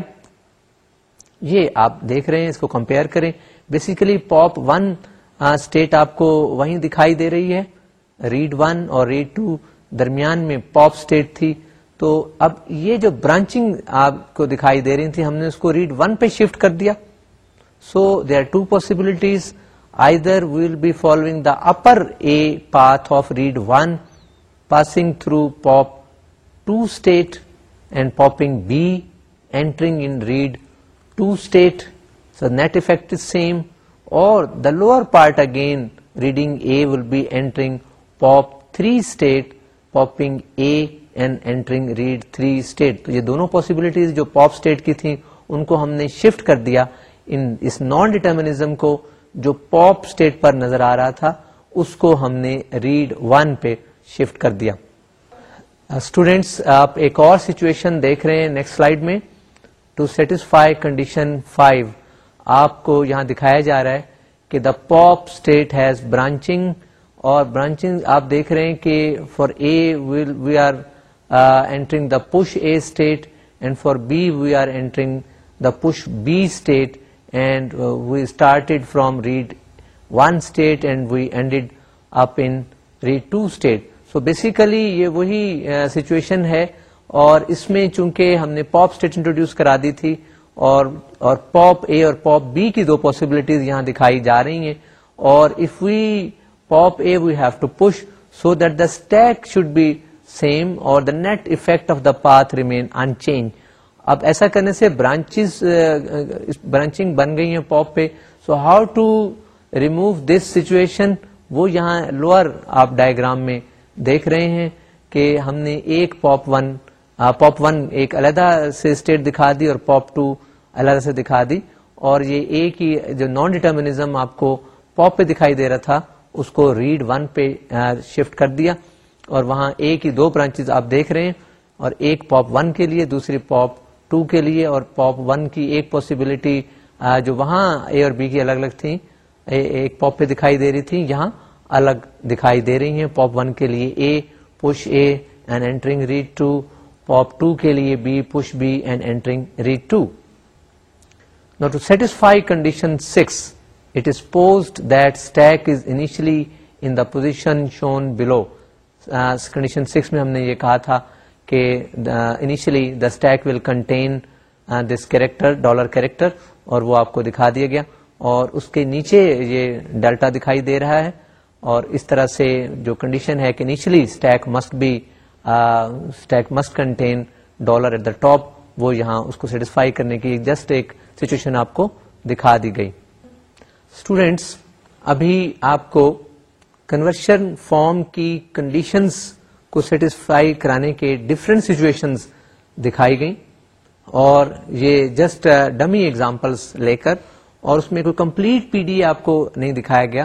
یہ آپ دیکھ رہے اس کو کمپیئر کریں بیسیکلی پاپ ون اسٹیٹ آپ کو وہیں دکھائی دے رہی ہے ریڈ ون اور ریڈ ٹو درمیان میں پوپ اسٹیٹ تھی تو اب یہ جو برانچنگ آپ کو دکھائی دے رہی تھی ہم نے اس کو ریڈ ون پہ شفٹ کر دیا so they are two possibilities either we'll be following the upper a path of read one passing through pop two state and popping b entering in read two state so net effect is same اور the lower part again reading a will be entering pop three state popping a and entering read three state تو یہ دونوں پاسبلٹیز جو پاپ اسٹیٹ کی تھیں ان کو ہم نے شفٹ کر دیا ان اس نان ڈیٹرمنیزم کو جو پاپ اسٹیٹ پر نظر آ رہا تھا اس کو ہم نے ریڈ ون پہ شفٹ کر دیا اسٹوڈینٹس uh, آپ ایک اور سچویشن دیکھ رہے ہیں نیکسٹ سلائڈ میں ٹو سیٹسفائی کنڈیشن فائیو آپ کو یہاں دکھایا جا رہا ہے کہ the pop state has branching اور برانچنگ آپ دیکھ رہے ہیں کہ for a we are entering the push a state and for b we are entering the push b state and we started from read one state and we ended up in read two state so basically یہ وہی سچویشن ہے اور اس میں چونکہ ہم نے پاپ اسٹیٹ انٹروڈیوس کرا دی تھی اور اور پاپ اے اور پاپ بی کی دو پاسبلٹیز یہاں دکھائی جا رہی ہیں اور if we pop a we have to push so that the stack should be same اور the net effect of the path remain unchanged اب ایسا کرنے سے برانچز uh, uh, برانچنگ بن گئی ہیں پاپ پہ so how to remove this situation وہ یہاں لوئر آپ ڈائگرام میں دیکھ رہے ہیں کہ ہم نے ایک پاپ ون پاپ ون ایک علیحدہ سے اسٹیٹ دکھا دی اور پاپ ٹو علیحدہ سے دکھا دی اور یہ ایک ہی جو نان ڈیٹرمنیزم آپ کو پاپ پہ دکھائی دے رہا تھا اس کو ریڈ ون پہ شفٹ کر دیا اور وہاں اے کی دو برانچز آپ دیکھ رہے ہیں اور ایک پاپ ون کے لیے دوسری پاپ ٹو کے لیے اور پاپ ون کی ایک پاسبلٹی جو وہاں اے اور بی کی الگ الگ تھی ایک پاپ پہ دکھائی دے رہی تھی یہاں الگ دکھائی دے رہی ہیں پاپ ون کے لیے a push a and entering read two pop two کے لیے b push b and entering read two now satisfy condition six it is posed is initially in the position shown below condition six میں ہم نے یہ کہا تھا کہ initially the stack will contain this character dollar character اور وہ آپ کو دکھا دیا گیا اور اس کے نیچے یہ ڈیلٹا دکھائی دے رہا ہے اور اس طرح سے جو کنڈیشن ہے کہ initially stack must be stack must contain dollar at the top وہ یہاں اس کو سیٹسفائی کرنے کی جسٹ ایک سچویشن آپ کو دکھا دی گئی اسٹوڈینٹس ابھی آپ کو کنورشن فارم کی کنڈیشنز کو سیٹسفائی کرانے کے ڈفرینٹ سچویشنز دکھائی گئیں اور یہ جسٹ ڈمی ایگزامپلس لے کر اور اس میں کوئی کمپلیٹ پی ڈی اے آپ کو نہیں دکھایا گیا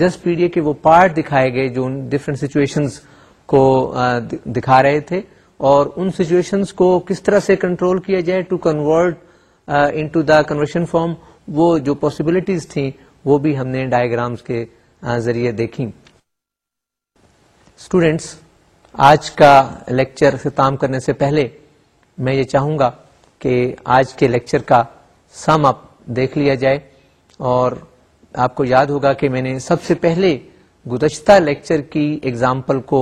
جسٹ پی ڈی اے کے وہ پارٹ دکھائے گئے جو ان ڈفرینٹ سچویشنز کو uh, دکھا رہے تھے اور ان سچویشنز کو کس طرح سے کنٹرول کیا جائے to convert into the conversion form وہ جو پاسبلٹیز تھیں وہ بھی ہم نے ڈائگرامس کے ذریعے دیکھیں اسٹوڈینٹس آج کا لیکچر اختتام کرنے سے پہلے میں یہ چاہوں گا کہ آج کے لیکچر کا سم اپ دیکھ لیا جائے اور آپ کو یاد ہوگا کہ میں نے سب سے پہلے گزشتہ لیکچر کی ایگزامپل کو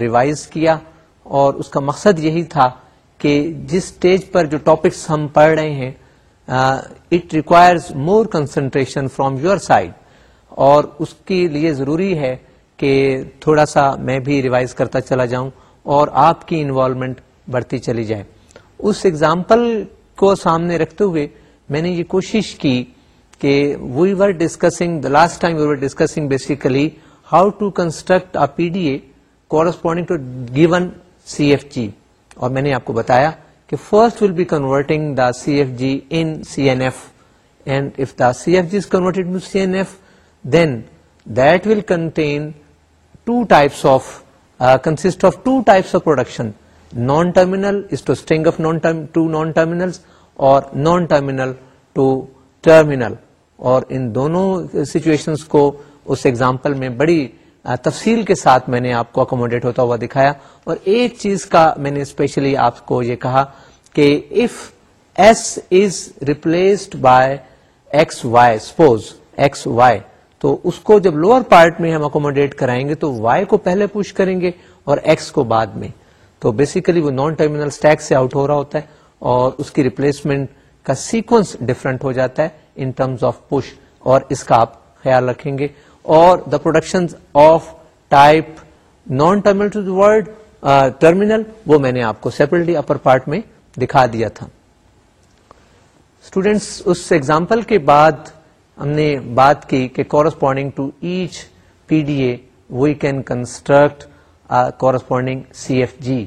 ریوائز کیا اور اس کا مقصد یہی تھا کہ جس اسٹیج پر جو ٹاپکس ہم پڑھ رہے ہیں it requires more concentration from your side اور اس کے لیے ضروری ہے کہ تھوڑا سا میں بھی ریوائز کرتا چلا جاؤں اور آپ کی انوالومنٹ بڑھتی چلی جائے اس ایگزامپل کو سامنے رکھتے ہوئے میں نے یہ کوشش کی کہ we were discussing the last time we were discussing basically how to construct P D A corresponding to given C F G اور میں نے آپ کو بتایا کہ first will be converting the C F G in C F and if the C F G is converted to C F then of contain two types of کنسٹ of two types of production non terminal اور نان ٹرمینل ٹو ٹرمینل اور ان دونوں سچویشنس کو اس ایگزامپل میں بڑی تفصیل کے ساتھ میں نے آپ کو اکوموڈیٹ ہوتا ہوا دکھایا اور ایک چیز کا میں نے اسپیشلی آپ کو یہ کہا کہ if S is replaced by X Y suppose X Y تو اس کو جب لوور پارٹ میں ہم اکوموڈیٹ کرائیں گے تو وائی کو پہلے پوش کریں گے اور ایکس کو بعد میں تو بیسیکلی وہ نان ٹرمینل سے آؤٹ ہو رہا ہوتا ہے اور اس کی ریپلیسمنٹ کا سیکوینس ڈفرنٹ ہو جاتا ہے ان ٹرمز آف پوش اور اس کا آپ خیال رکھیں گے اور the production of type non terminal terminal وہ میں نے آپ کو سیپریٹلی اپر پارٹ میں دکھا دیا تھا اسٹوڈینٹس اس ایگزامپل کے بعد ہم نے بات کی کہ corresponding to each P D A we can construct corresponding C F G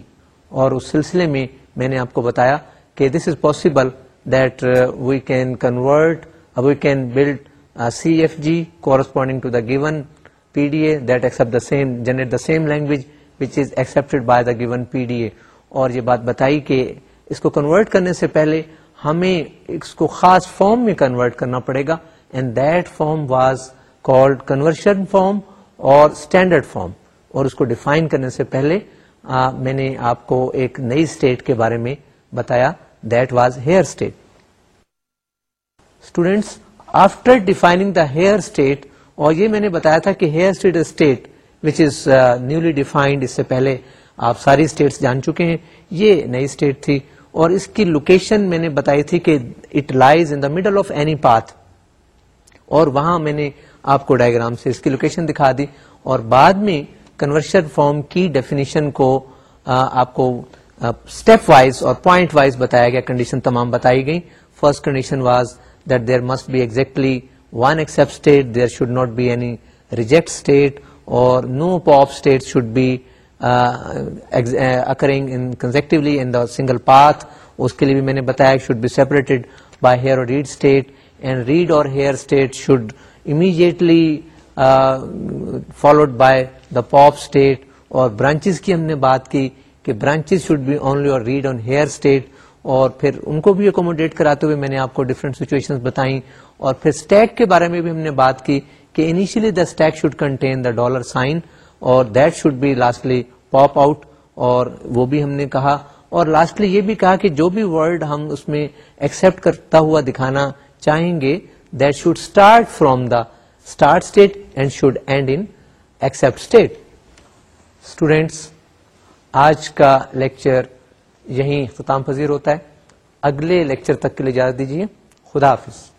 اور اس سلسلے میں میں نے آپ کو بتایا کہ this is possible that we can convert we can build C F G corresponding to the given P D A that accept the same language which is accepted by the given P D A اور یہ بات بتائی کہ اس کو کنورٹ کرنے سے پہلے ہمیں اس کو خاص فارم میں کنورٹ کرنا پڑے گا and that form was conversion form اور اسٹینڈرڈ فارم اور اس کو ڈیفائن کرنے سے پہلے آ, میں نے آپ کو ایک نئی اسٹیٹ کے بارے میں بتایا that was here state students after defining the here state اور یہ میں نے بتایا تھا کہ here state state which is newly defined اس سے پہلے آپ ساری اسٹیٹس جان چکے ہیں یہ نئی اسٹیٹ تھی اور اس کی لوکیشن میں نے بتائی تھی کہ it lies in the middle of any path اور وہاں میں نے آپ کو ڈائگرام سے اس کی لوکیشن دکھا دی اور بعد میں کنورشن فارم کی ڈیفینیشن کو آپ کو اسٹیپ وائز اور پوائنٹ وائز بتایا گیا کنڈیشن تمام بتائی گئی first condition was that there must be exactly one accept state there should not be any reject state اور no pop state should be occurring in consecutively the single path اس کے لیے بھی میں نے بتایا should be separated by here اور ریڈ اسٹیٹ اینڈ ریڈ اور here state should immediately followed by the pop state اور برانچز کی ہم نے بات کی کہ branches should be only read on here state اور پھر ان کو بھی اکوموڈیٹ کراتے ہوئے میں نے آپ کو ڈفرینٹ سچویشن بتائی اور پھر اسٹیک کے بارے میں بھی ہم نے بات کی کہ initially the stack should contain the dollar sign اور that should be lastly pop out اور وہ بھی ہم نے کہا اور لاسٹلی یہ بھی کہا کہ جو بھی ورڈ ہم اس میں ایکسپٹ کرتا ہوا دکھانا چاہیں گے that should start from the start state and should end in accept state students آج کا لیکچر یہیں اختتام پذیر ہوتا ہے اگلے لیکچر تک کے لیے اجازت دیجیے خدا حافظ